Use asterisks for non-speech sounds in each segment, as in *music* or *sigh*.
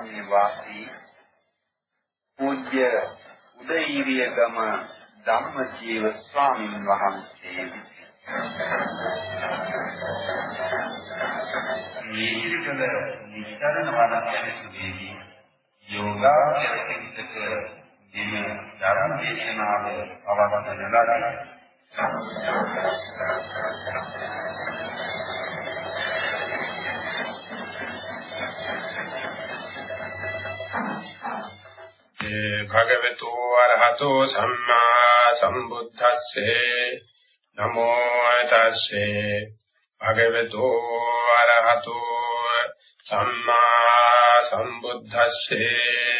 ආරණ්‍ය වාසී පූජ්‍ය උදේීරියගම ධම්මජීව ස්වාමීන් වහන්සේ නීතිගල විස්තරණ වඩාගෙන යෝගාචරිතක දින ධර්ම දේශනාව පවත්වන ලදී. භගවතු අරහතෝ සම්මා සම්බුද්දස්සේ නමෝ තස්සේ භගවතු අරහතෝ සම්මා සම්බුද්දස්සේ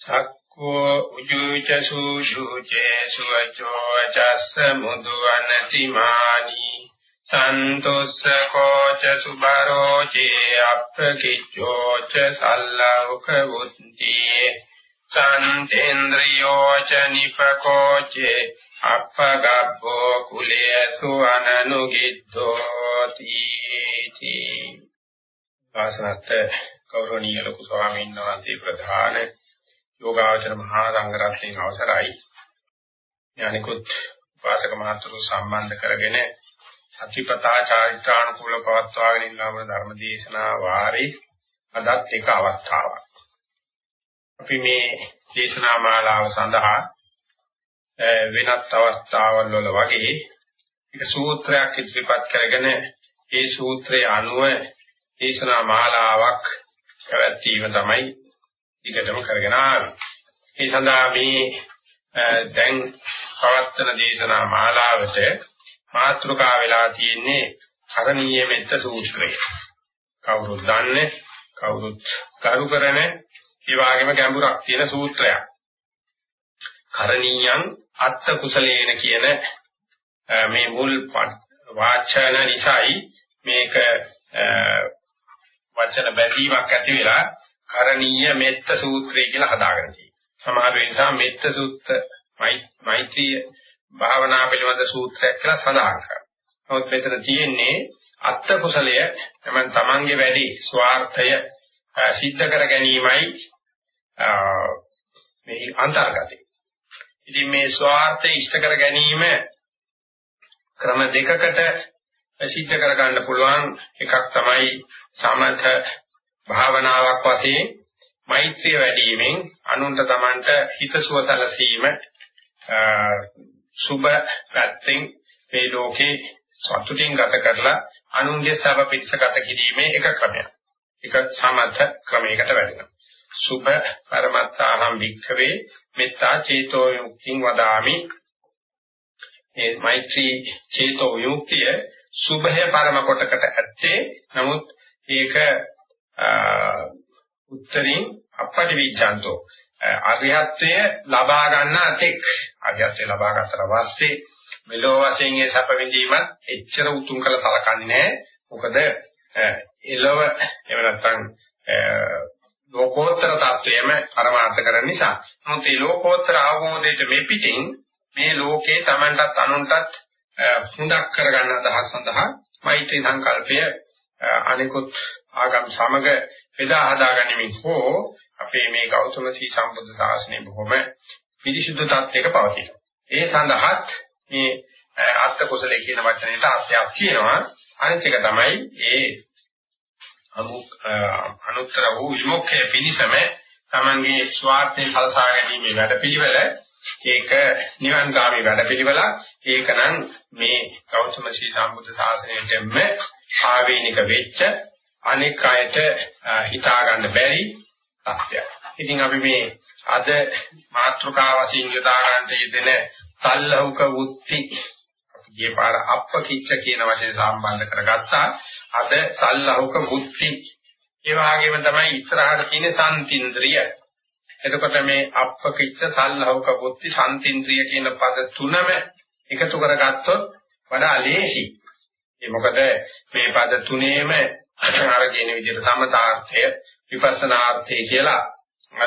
සක්කෝ උජුච සුසුචේ සුවචෝ චස්ස මුදු අනතිමානි සන්තොස්සකෝ ච සුබරෝ චේ අප්පකිච්ඡෝ ච සල්ලෝක වුත්ති සන්තේන්ද්‍රියෝ ච නිපකෝ චේ අප්පගබ්බෝ කුලේසු අනනුගිද්දෝ තීති ආසනත් ගෞරවනීය ලොකු ස්වාමීන් වහන්සේ ප්‍රධාන යෝගාචර මහා සංඝරත්නයේ අවසරයි. යනිකුත් වාසක මහතුරු සම්බන්ධ කරගෙන සතිපතා චාරිත්‍රානුකූල පවත්වාගෙන ඉන්නම ධර්ම දේශනා වාරේ අදත් එක අවස්ථාවක්. අපි මේ දේශනා මාලාව සඳහා වෙනත් අවස්ථාවල් වල වගේ එක සූත්‍රයක් ඉදිරිපත් කරගෙන ඒ සූත්‍රයේ අනුව දේශනා මාලාවක් පැවැත්වීම තමයි ඊකටම කරගෙන ආවේ. ඒ සඳහා මේ දැන් පවත්වන දේශනා මාලාවට මාත්‍රිකා වෙලා තියෙන්නේ කරණීය මෙත්ත සූත්‍රය. කවුරුත් දන්නේ කවුරුත් කරු කරන ඒ වගේම ගැඹුරක් තියෙන සූත්‍රයක්. කරණීයං අත්ත කුසලේන කියන මේ මුල් වාචන නිසායි මේක වචන බැඳීමක් ඇති වෙලා කරණීය මෙත්ත සූත්‍රය කියලා හදාගෙන තියෙනවා. සමහර වෙලාවට මෙත්ත සූත්‍ර මෛත්‍රී භාවනා පිළිබඳ සූත්‍රයක් කියලා සඳහන් කරනවා. නමුත් මෙතන තියෙන්නේ අත්ත කුසලය තමයි තමන්ගේ වැඩි ස්වార్థය සිද්ධ කර ගැනීමයි මේ අන්තර්ගතය. ඉතින් මේ ස්වార్థය ඉෂ්ට කර ගැනීම ක්‍රම දෙකකට සිද්ධ කර ගන්න පුළුවන් එකක් තමයි සමත භාවනාවක් වශයෙන් මෛත්‍රිය වැඩි වීමෙන් අනුන්ට තමන්ට හිතසුව සැලසීම සුබ පැත්තෙන් මේ ලෝකේ සතුටින් ගත කරලා අනුන්ගේ සබ පිටස ගත කිරීමේ එක ක්‍රමයක්. ඒක සමර්ථ ක්‍රමයකට වැඩෙනවා. සුබ පරමත්තාහම් වික්ඛවේ මෙත්තා චේතෝ යුක්තිං වදාමි. මේ මෛත්‍රී චේතෝ යුක්තිය සුභය පරම කොටකට ඇත්තේ නමුත් ඒක උත්තරින් අපටිවිචන්තෝ අරියත්වය ලබා ගන්න තෙක් අරියත්වය ලබා ගන්නතර වාස්සේ මෙලෝ වශයෙන් ඒ සැප විඳීමත් එච්චර උතුම් කළ සලකන්නේ නැහැ. මොකද එළව එහෙම නැත්නම් ලෝකෝත්තර tattweම පරමාර්ථ කරන නිසා. නමුත් මේ ලෝකෝත්තර අවබෝධයට මේ පිටින් මේ ලෝකේ Tamanටත් අනුන්ටත් හුඟක් කරගන්න අදහස් සඳහා මෛත්‍රී සංකල්පය අනිකුත් ආගම් සමග බෙදා හදාගැනීමෙන් හෝ අපේ මේ ගෞතම සී සම්බුද්ධ ශාසනය බොහොම පිරිසුදු තත්යක පවතිනවා. ඒ සඳහාත් මේ අර්ථ කුසලයේ කියන වචනයට අර්ථයක් තියෙනවා. අනිත් එක තමයි ඒ අමුක් අනුත්තර වූ විමුක්තිය පිණිසම තමන්ගේ ස්වార్థේ සලසා ගැනීමේ වැඩපිළිවෙල ඒක නිවන්ගාමී වැඩපිළිවෙලක්. ඒකනම් මේ ගෞතම සී සම්බුද්ධ ශාසනයෙටම ආවේනික වෙච්ච අනෙක් අයට හිතා ගන්න බැරි තත්ත්වයක්. ඉතින් අපි මේ අද මාත්‍රකාව වශයෙන් යොදා ගන්නට යෙදෙන සල්ලහුක වුත්ති ගිය පාර අප්පකිච්ච කියන වචනේ සම්බන්ධ කරගත්තා. අද සල්ලහුක වුත්ති ඒ වගේම තමයි ඉස්සරහට තියෙන සම්තින්ද්‍රිය. එතකොට මේ අප්පකිච්ච සල්ලහුක වුත්ති සම්තින්ද්‍රිය කියන පද තුනම එකතු කරගත්තොත් වඩා ලේසි. ඒ මොකද මේ පද තුනේම අර කියන විදිහට සමතාර්ථය විපස්සනාර්ථය කියලා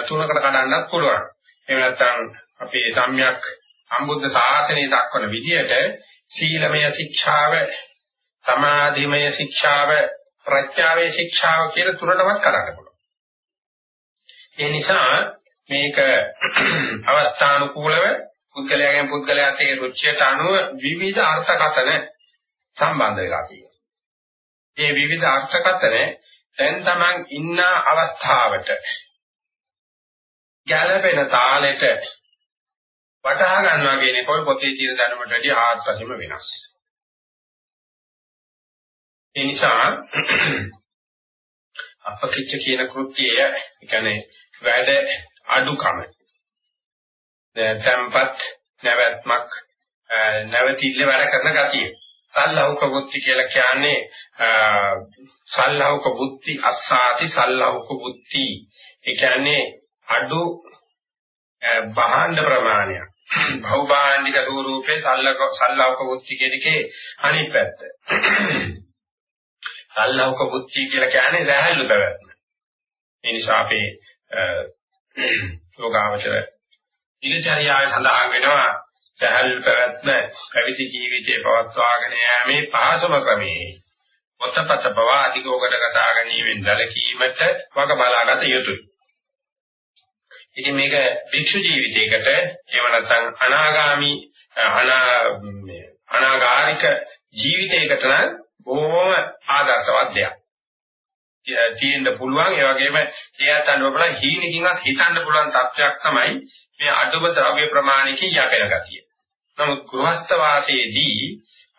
තුනකට කඩන්නත් පුළුවන්. එහෙම නැත්නම් අපේ සම්‍යක් සම්බුද්ධ ශාසනය දක්වන විදිහට සීලමය ශික්ෂාව, සමාධිමය ශික්ෂාව, ප්‍රඥාවේ ශික්ෂාව කියලා තුනටවත් කරන්න පුළුවන්. ඒ නිසා මේක අවස්ථානුකූලව පුද්ගලයාගෙන් පුද්ගලයාට ඒ රුචියට අනුව විවිධ අර්ථකථන සම්බන්ධ වෙලා තියෙනවා. මේ විවිධ අර්ථකථන දැන් Taman ඉන්න අවස්ථාවට ගැළපෙන තාලෙට වටහා ගන්නවා කියන එක පොතේ තියෙන දැනුමට වැඩිය ආත්පසෙම වෙනස්. ඒ නිසා *clears throat* අපකිච්ච කියන කෘත්‍යය, ඒ කියන්නේ වැඩ අඩුකම. tempat නැවැත්මක් නැවතිල්ල වැඩ කරන ගතිය. සල්ලෞක බුද්ධි කියලා කියන්නේ සල්ලෞක බුද්ධි අස්සාති සල්ලෞක බුද්ධි. ඒ කියන්නේ අඩු භාණ්ඩ ප්‍රමාණයක්. භෞභාණ්ඩික ස්වරූපේ සල්ලක සල්ලෞක බුද්ධි කියන එකේ අනිත් පැත්ත. සල්ලෞක බුද්ධි කියලා කියන්නේ රැහැල්ලු පැවැත්ම. ඒ නිසා අපේ යෝගාවචර දිනචර්යාවේ සඳහන් වෙනවා සහල් පැවැත්ම පැවිදි ජීවිතේ පවත්වාගෙන යෑමේ පහසුම ක්‍රමයේ පොතපත පවා අධිකෝකට කතා ගැනීමෙන් දැලකීමට වග බලාගත යුතුයි. ඉතින් මේක භික්ෂු ජීවිතයකට එහෙම නැත්නම් අනාගාමි අනාගාരിക ජීවිතයකට නම් බොහොම ආදර්ශවත් දෙයක්. තියෙන්න පුළුවන් ඒ වගේම එයාට අනුවබල හීනකින්වත් හිතන්න පුළුවන් තත්ත්වයක් තමයි මේ අඩුම ද්‍රව්‍ය ප්‍රමාණිකී යැපෙන ගතිය. නමුත් ගෘහස්ත වාසයේදී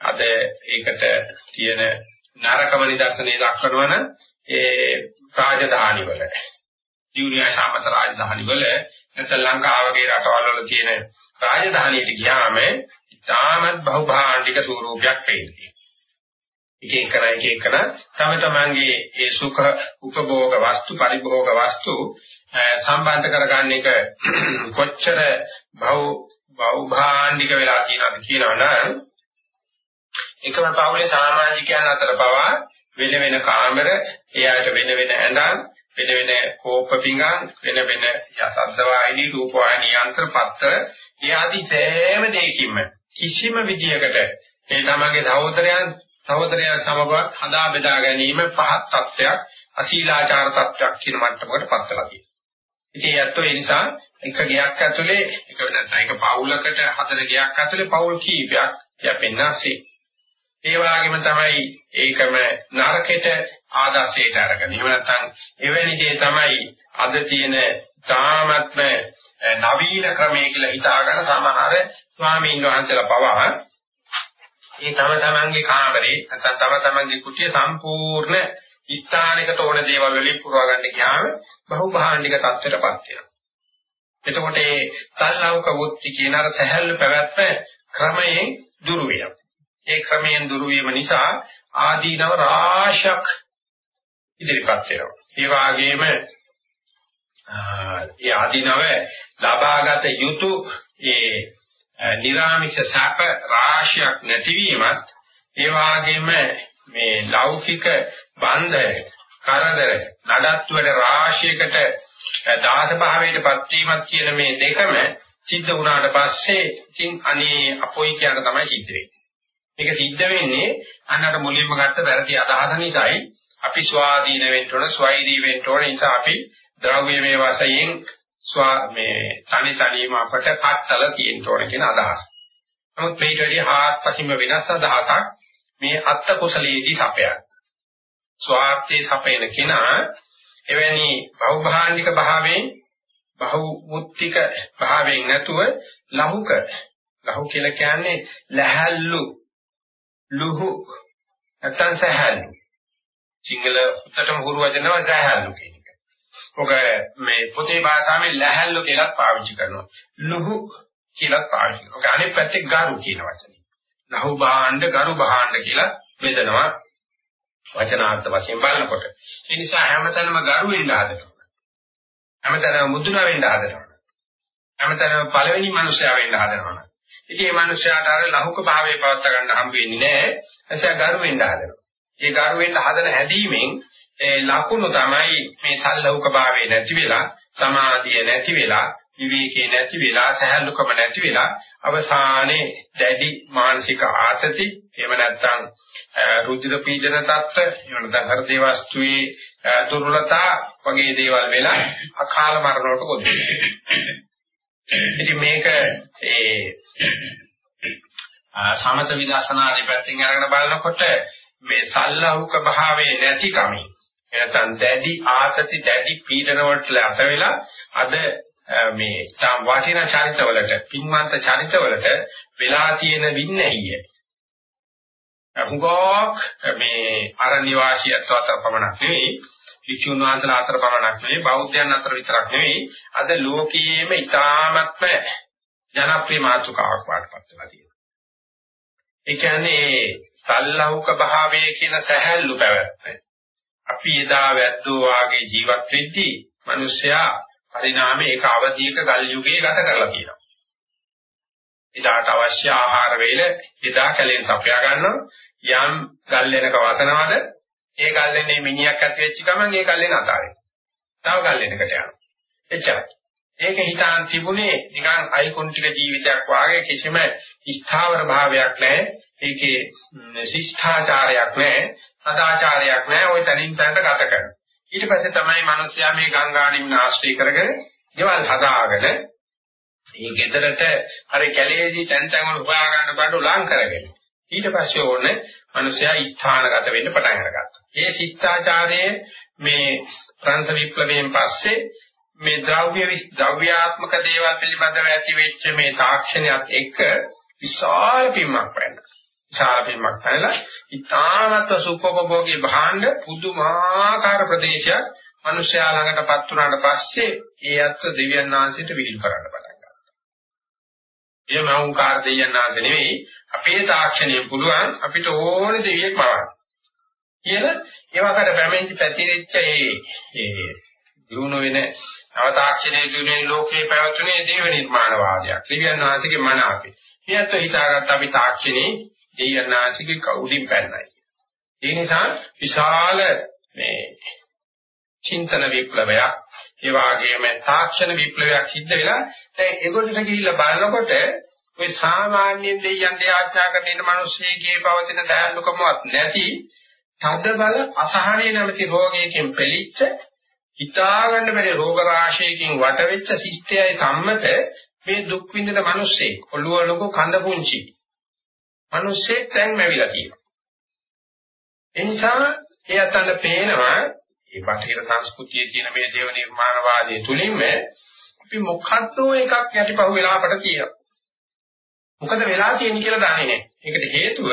අද ඒකට තියෙන නරකම නිදර්ශනයේ දක්වනවන ඒ රාජධානි වල දියුණියා සාමත රාජධානි වල නැත්නම් ලංකාව වගේ රටවල් වල තියෙන රාජධානියට ගියාම ඉතාමත් බහුභාණ්ඩික ස්වරූපයක් පේනවා. එක එකන එක එකන තම තමන්ගේ ඒ සුඛ උපභෝග වස්තු පරිභෝග වස්තු සම්බන්ධ කරගන්න එක කොච්චර බහු බහුභාණ්ඩික වෙලා තියෙනවද කියනවනම් එකම පවුලේ සමාජිකයන් අතර පවා වෙන වෙන කාමර එයාට වෙන වෙන ඇඳන් වෙන වෙන කෝප පිඟන් වෙන වෙන යසද්ද වාහිනී රූප වාහිනී යන්ත්‍ර පත්‍ර ඒ ආදී සෑම දෙයකින්ම කිසිම විදියකට ඒ තමගේ සහෝදරයන් සහෝදරයන් සමගවත් හදා බෙදා ගැනීම පහත් තත්ත්වයක් අශීලාචාර තත්ත්වයක් කියන මට්ටමකට පත් වෙලා තියෙනවා. ඉතින් ඒත් ඒ නිසා එක ගයක් ඇතුලේ එක නැත්නම් එක පවුලකට හතර ගයක් ඇතුලේ පවුල් කීපයක් යැපෙන්නසී. ඒ වගේම තමයි ඒකම නරකෙට ආදර්ශයට අරගෙන. එහෙම නැත්නම් එවැනි දේ තමයි අද තියෙන තාමත්ම නවීන ක්‍රමයේ කියලා හිතාගෙන සමහර ස්වාමීන් වහන්සේලා පවා ඒ තම තමන්ගේ කාමරේ නැත්නම් තම තමන්ගේ කුටිය සම්පූර්ණ ස්ථානයකට ඕන දේවල් වලින් පුරවා ගන්න ගියාම බහුභාණ්ඩික තත්ත්වයටපත් වෙනවා. එතකොට ඒ සල්ලෞක වුත්ති කියන අර සහැල්ලු පැවැත්ම ක්‍රමයෙන් දුරු වෙනවා. ඒ ක්‍රමයෙන් දුරු වීම නිසා ආදීනව රාශක් ඉදිරිපත් වෙනවා. ඒ වගේම ඒ ආදීනව ලබාගත යුතු ඒ නිර්ාමිෂ සැප රාශියක් නැතිවීමත් ඒ වගේම මේ ලෞකික බන්ධය කරදර නඩත්තුවට රාශියකට දාස භාවයටපත් වීමත් කියන මේ දෙකම සිද්ධ වුණාට පස්සේ ඉතින් අනේ අපොයි කියන තමයි සිද්ධ වෙන්නේ. මේක සිද්ධ වෙන්නේ අන්නතර මුලින්ම ගත්ත වැරදි අදහස නිසායි අපි ස්වාධීන වෙන්න ඕන, ස්වෛරී වෙන්න ඕන නිසා අපි ද්‍රව්‍යමය වශයෙන් ස්වා මේ තනි තනියම අපට පත්තල තියෙන්න ඕන කියන අදහස. නමුත් මේට වැඩි හාත්පසින්ම වෙනස් අදහසක් මේ අත්ත කුසලයේදී සපයක්. ස්වාර්ථේ සපේන කෙනා එවැනි බහුභාණ්ඩික භාවයෙන් බහුමුත්තික භාවයෙන් නැතුව ලහුක ලහු කියලා කියන්නේ ලැහැල්ලු ලුහු නැත්නම් සහැල්ලු සිංහල උත්තටම හුරු වචනව සහැල්ලු කියන ඔක මේ පොතේ භාෂාවෙන් ලැහැල්ලු කියලාත් පාවිච්චි කරනවා. ලුහු කියලාත් පාවිච්චි කරනවා. ඔක අනිත් පැත්තේ ගරු කියන වචනේ. ලහු භාණ්ඩ ගරු භාණ්ඩ කියලා බෙදනවා. වචනාර්ථ වශයෙන් බලනකොට. ඒ නිසා හැමතැනම ගරු වෙන්න හදනවා. හැමතැනම මුදුන වෙන්න හදනවා. හැමතැනම පළවෙනි මිනිසයා වෙන්න හදනවා. ඉතින් මේ මිනිසයාට අර ලහුක භාවයේ පවත් ගන්න හම්බ වෙන්නේ නැහැ. එතකොට ගරු වෙන්න හදනවා. ඒ ගරු වෙන්න හදන හැදීමෙන් ඒ ලකුණු තමයි මේ සල්ලෞක භාවයේ නැති වෙලා සමාධිය නැති වෙලා විවේකේ නැති වෙලා සහැල්ලුකම නැති වෙලා අවසානයේ දැඩි මානසික ආතති එහෙම නැත්නම් රුධිර පීඩන තත්ත්ව එහෙම නැත්නම් හෘදේ වස්තුවේ දුර්වලතා වගේ දේවල් වෙලා අකාල මරණයට ගොඩ ඉතින් මේක ඒ සමත විදර්ශනා දෙපැත්තෙන් අරගෙන බලනකොට මේ සල්ලාහුක භාවයේ නැති කමයි නැත්නම් දැඩි ආතති දැඩි පීඩන වලට ලැත වෙලා අද මේ තාම වටිනා චරිතවලට පින්වන්ත චරිතවලට වෙලා තියෙන වින්නැහිය හුඟක් මේ අරණ්‍ය වාසියත්ව අතර පමණක් නෙවෙයි විචුන් වහන්සේලා අතර පමණක් නෙවෙයි බෞද්ධයන් අතර විතරක් නෙවෙයි අද ලෝකයේම ඊ타මත්ම ජනප්‍රිය මාතෘකාවක් වඩපත් වෙලා තියෙනවා. ඒ කියන්නේ සල්ලෞක භාවයේ කියන සැහැල්ලු පැවැත්ම. අපි එදා වැද්දෝ වාගේ ජීවත් වෙද්දී මිනිස්සයා පරිණාමයේ ඒක අවධියක ගල් යුගයේ ගත කරලා තියෙනවා. එදාට අවශ්‍ය ආහාර වේල එදා කැලෙන් සපයා ගන්නවා යම් ගල් වෙනක වසනවද ඒ ගල් වෙනේ මිනිහක් ඇති වෙච්ච ගමන් ඒ ගල් වෙන අතාරින්. තව ගල් වෙනකට යනවා. එච්චරයි. ඒක හිතාන් තිබුණේ නිකන් අයිකොන්ටික ජීවිතයක් වාගේ කිසිම ස්ථාවර භාවයක් නැහැ. ඒකේ ශිෂ්ඨාචාරයක් නැහැ. සදාචාරයක් නැහැ. ওই තනින් තනට ගත කරනවා. ඊට පස්සේ තමයි මිනිස්යා මේ ගංගානින් ආශ්‍රය කරගෙන ගෙවල් හදාගෙන මේ ගෙදරට අර කැලේදී තැන් තැන් වල හොයා ගන්න බඩු ලං කරගෙන ඊට පස්සේ ඕනේ මිනිස්යා ස්ථානගත වෙන්න පටන් අරගත්තා. ඒ ශිෂ්ටාචාරයේ මේ ප්‍රංශ විප්ලවයෙන් පස්සේ මේ ද්‍රව්‍ය ද්‍රව්‍යාත්මක දේවල් පිළිබඳව ඇති වෙච්ච මේ තාක්ෂණයත් එක්ක විශාල පිම්මක් වෙනවා. විශාල පිම්මක් වෙනලා ඉතාමත් සුඛෝපභෝගී භාණ්ඩ පුදුමාකාර ප්‍රදේශයක් මිනිස්යා ළඟටපත් වුණාට පස්සේ ඒ අත් දෙවියන් වහන්සේට විහිළු කරන්න පටන් ගත්තා. ඒ මෞංකාර දෙවියන් වහන්සේ නෙවෙයි අපේ තාක්ෂණය පුළුවන් අපිට ඕන දෙවියෙක් මවන්න. කියලා ඒවකට පැමිණි පැතිරිච්ච ඒ ඒ දිනු වෙන නව තාක්ෂණයේ දිනුනේ ලෝකේ පැවතුනේ දේව නිර්මාණවාදයක්. දෙවියන් වහන්සේගේ මන අපේ. ඊයත් හිතාගත්ත අපි තාක්ෂණේ දෙයනාසිකේ කවුලින් පැන්නයි. ඒ නිසා විශාල මේ චින්තන විප්ලවයක් ඒ වගේම තාක්ෂණ විප්ලවයක් සිද්ධ වෙලා දැන් ඒගොල්ලන්ට ගිහිල්ලා බලනකොට ඔය සාමාන්‍ය දෙයයන් දෙආඥා කරන ඉන්න මිනිස්සෙගේ පවතින දයල්ලුකමවත් නැති තද බල අසහනය නැමැති රෝගයකින් පෙළිච්ච හිතාගන්න බැරි රෝග රාශියකින් වටවෙච්ච ශිෂ්ටයයි සම්මත මේ දුක් විඳින මිනිස්සේ ඔළුව ලොකු කඳ පුංචි මිනිස්සෙක් දැන් මැවිලා තියෙනවා. ඒ නිසා ඒ අතන පේනවා මේ බටහිර සංස්කෘතියේ තියෙන මේ දේව නිර්මාණවාදයේ තුලින්ම අපි මොකද්ද එකක් යටිපහුව වෙලා අපට තියෙනවා. මොකද වෙලා තියෙන්නේ කියලා දන්නේ නැහැ. ඒකට හේතුව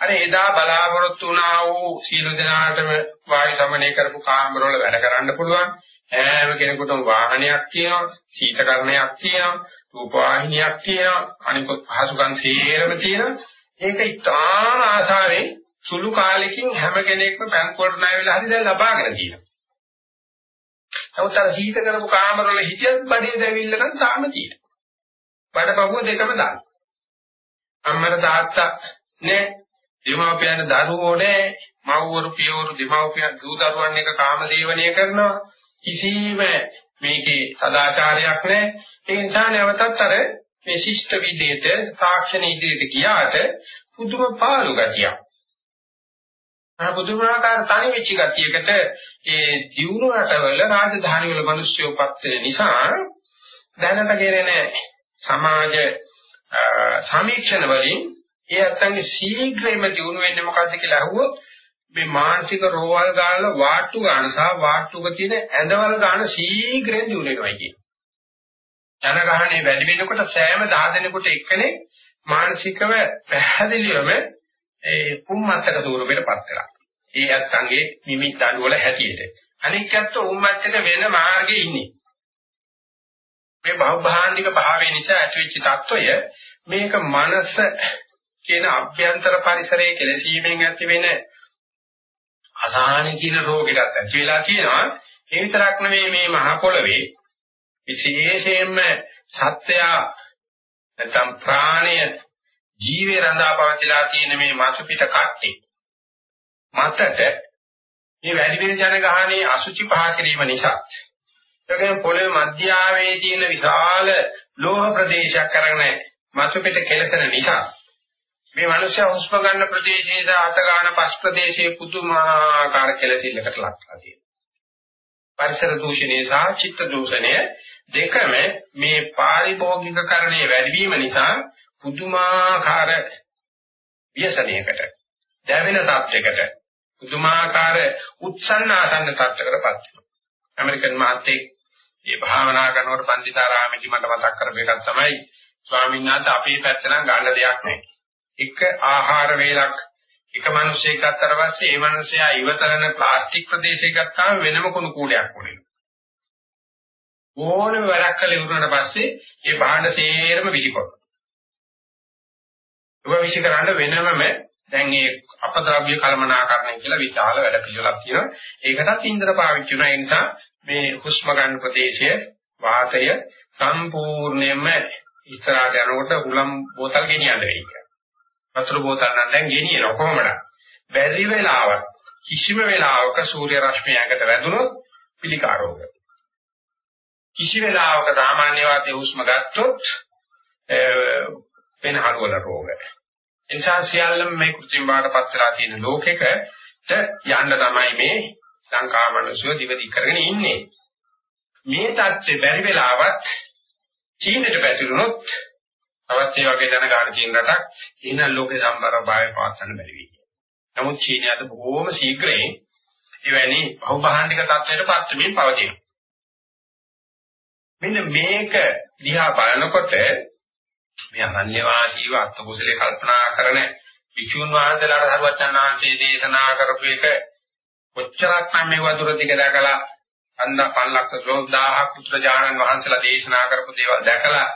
අර එදා බලාපොරොත්තු වුණා වූ සීල දනාටම වායු සමනය කරපු කාමරවල වැඩ කරන්න පුළුවන්. හැම කෙනෙකුටම වාහනයක් තියෙනවා, සීතකරණයක් තියෙනවා, රූපවාහිනියක් තියෙනවා, අනිකුත් පහසුකම් සියරම තියෙනවා. ඒක ඉතාම ආසාවෙන් සුළු කාලෙකින් හැම කෙනෙක්ම බැංකුවට ණය වෙලා හරි දැන් ලබාගෙන තියෙනවා. නමුත් අර සීත කරපු කාමරවල හිටියත් බඩේ දැවිල්ල නම් තාම තියෙනවා. බඩපහුව දෙකම දාන්න. අම්මර තාත්තා නේ දෙමාපියන් දරුවෝ නේ මව්වරු පියවරු දෙමාපියන් දූ දරුවන් එක කාමදේවණය කරනවා කිසිම මේකේ සදාචාරයක් නැහැ ඒ නිසා නැවතත් අර මේ ශිෂ්ට විදේට තාක්ෂණ ඉදිරියට ගියාට පුදුම පාළු ගතියක්. අර පුදුමාකාර තනි වෙච්ච ගතියකට ඒ දියුණු රටවල රාජධානි වල මිනිස්සුපත් වෙන නිසා දැනට කෙරෙන සමාජ සමීක්ෂණ වලින් ඒ අත්තන්ගේ ශීඝ්‍රයෙන්ම දියුණු වෙන්නේ මොකද්ද කියලා අහුවොත් මේ මානසික රෝවල් ගාලා වාට්ටු ගන්න සහ වාට්ටුක තියෙන ඇඳවල ගන්න ශීඝ්‍රයෙන් දියුණු වෙනවා කියන්නේ. ජනගහණය වැඩි වෙනකොට සෑම 10 දෙනෙකුට එක්කෙනෙක් මානසිකව පැහැදිලිවම ඒ උම්මත්තක ස්වරූපයටපත් කරලා. ඒ අත්ංගේ නිමිත්තන් වල හැටියට. අනික්කත් උම්මත්තක වෙන මාර්ගයේ ඉන්නේ. මේ බහුභාණ්ඩික භාවය නිසා ඇතිවෙච්ච తত্ত্বය මේක මනස කියන අභ්‍යන්තර පරිසරයේ කෙලසීමෙන් ඇති වෙන අසහන කියන රෝගයකට ඇති වෙලා කියනවා ඒ විතරක් නෙමෙයි මේ මහ පොළවේ විශේෂයෙන්ම සත්‍යය නැත්නම් ප්‍රාණය ජීවේ රඳා පවතිලා තියෙන මේ මාස පිට කට්ටි මතට මේ වැඩි වෙන ජනගහනේ අසුචි පහ කිරීම නිසා ඒකෙන් පොළවේ මධ්‍යාවේ තියෙන විශාල ලෝහ ප්‍රදේශයක් කරගෙන මතු පිට කෙලසෙන නිසා මේ මිනිස්සු හුස්ම ගන්න ප්‍රදේශයේ සහ අත ගන්න පස් ප්‍රදේශයේ පුදුමාකාර කෙලසිල්ලකට ලක්ලා තියෙනවා. පරිසර දූෂණය සහ චිත්ත දූෂණය දෙකම මේ පාරිභෝගිකකරණයේ වැඩිවීම නිසා පුදුමාකාර ව්‍යසනයකට දැවෙන තත්යකට පුදුමාකාර උත්සන්න ආසන්න තත්යකටපත් වෙනවා. ඇමරිකන් මහත්තයෙක් මේ භාවනා කරනකොට පන්දිතාරාමේදී මට මතක් කරපු එකක් තමයි ස්වාමීන් වහන්සේ අපේ පැත්ත නම් ගන්න දෙයක් නැහැ. එක ආහාර වේලක් එක මිනිහෙක් ගත්තට පස්සේ ඒ මිනිහයා ඉවතරන ප්ලාස්ටික් ප්‍රදේශයක ගත්තාම වෙනම කුණු කූඩයක් වුණේ. ඕනම වැඩක් කළ ඉවරනට පස්සේ ඒ භාණ්ඩ සේරම විසිකොන. ඒක විසිකරන්න වෙනමම දැන් මේ අපද්‍රව්‍ය කලමනාකරණය කියලා විශාල වැඩ පිළිවෙලක් තියෙනවා. ඒකටත් ඉන්ද්‍ර පාවිච්චි වෙනවා. ඒ නිසා මේ හුස්ම ගන්න ප්‍රදේශය වාතය සම්පූර්ණයෙන්ම ඉස්සරහට යනකොට හුලම් බෝතල් ගෙනියන්න වෙයි. වතුර බෝතල් නම් දැන් ගෙනියන කොහොමද? බැරි වෙලාවක් කිසිම වෙලාවක සූර්ය රශ්මියකට වැදුනොත් පිළිකා රෝග. කිසි වෙලාවක සාමාන්‍ය වාතයේ හුස්ම ගත්තොත් වෙන හරවල රෝග. එනිසා සියල්ලම මේ කෘත්‍රිම බාටපත් වෙලා තියෙන ලෝකෙකට යන්න තමයි මේ සංකාමනසුව දිවදි කරගෙන ඉන්නේ. මේ தත්ත්වේ බැරි වෙලාවත් චීනෙට පැතිරුණොත් තවත් ඒ වගේ දැනගන්න තියෙන රටක් එහෙනම් ලෝකේ සම්බර භාවය පවත්වන්න බැරි වෙයි. නමුත් චීනය අද බොහොම ශීඝ්‍රයෙන් එවැනි බහුභාණ්ඩික තත්ත්වයකට පත් වෙමින් පවතිනවා. මෙන්න මේක දිහා බලනකොට මේ අනන්‍ය වාසීව අත්කුසලේ කල්පනා කරන විචුන් වහන්සේලාට හරුවචන් වහන්සේ දේශනා කරපු එක කොච්චරක් නම් මේ වතුර දිග දැකලා අන්න 500000ක් පුත්‍ර ජානන් වහන්සේලා දේශනා කරපු දේවල් දැකලා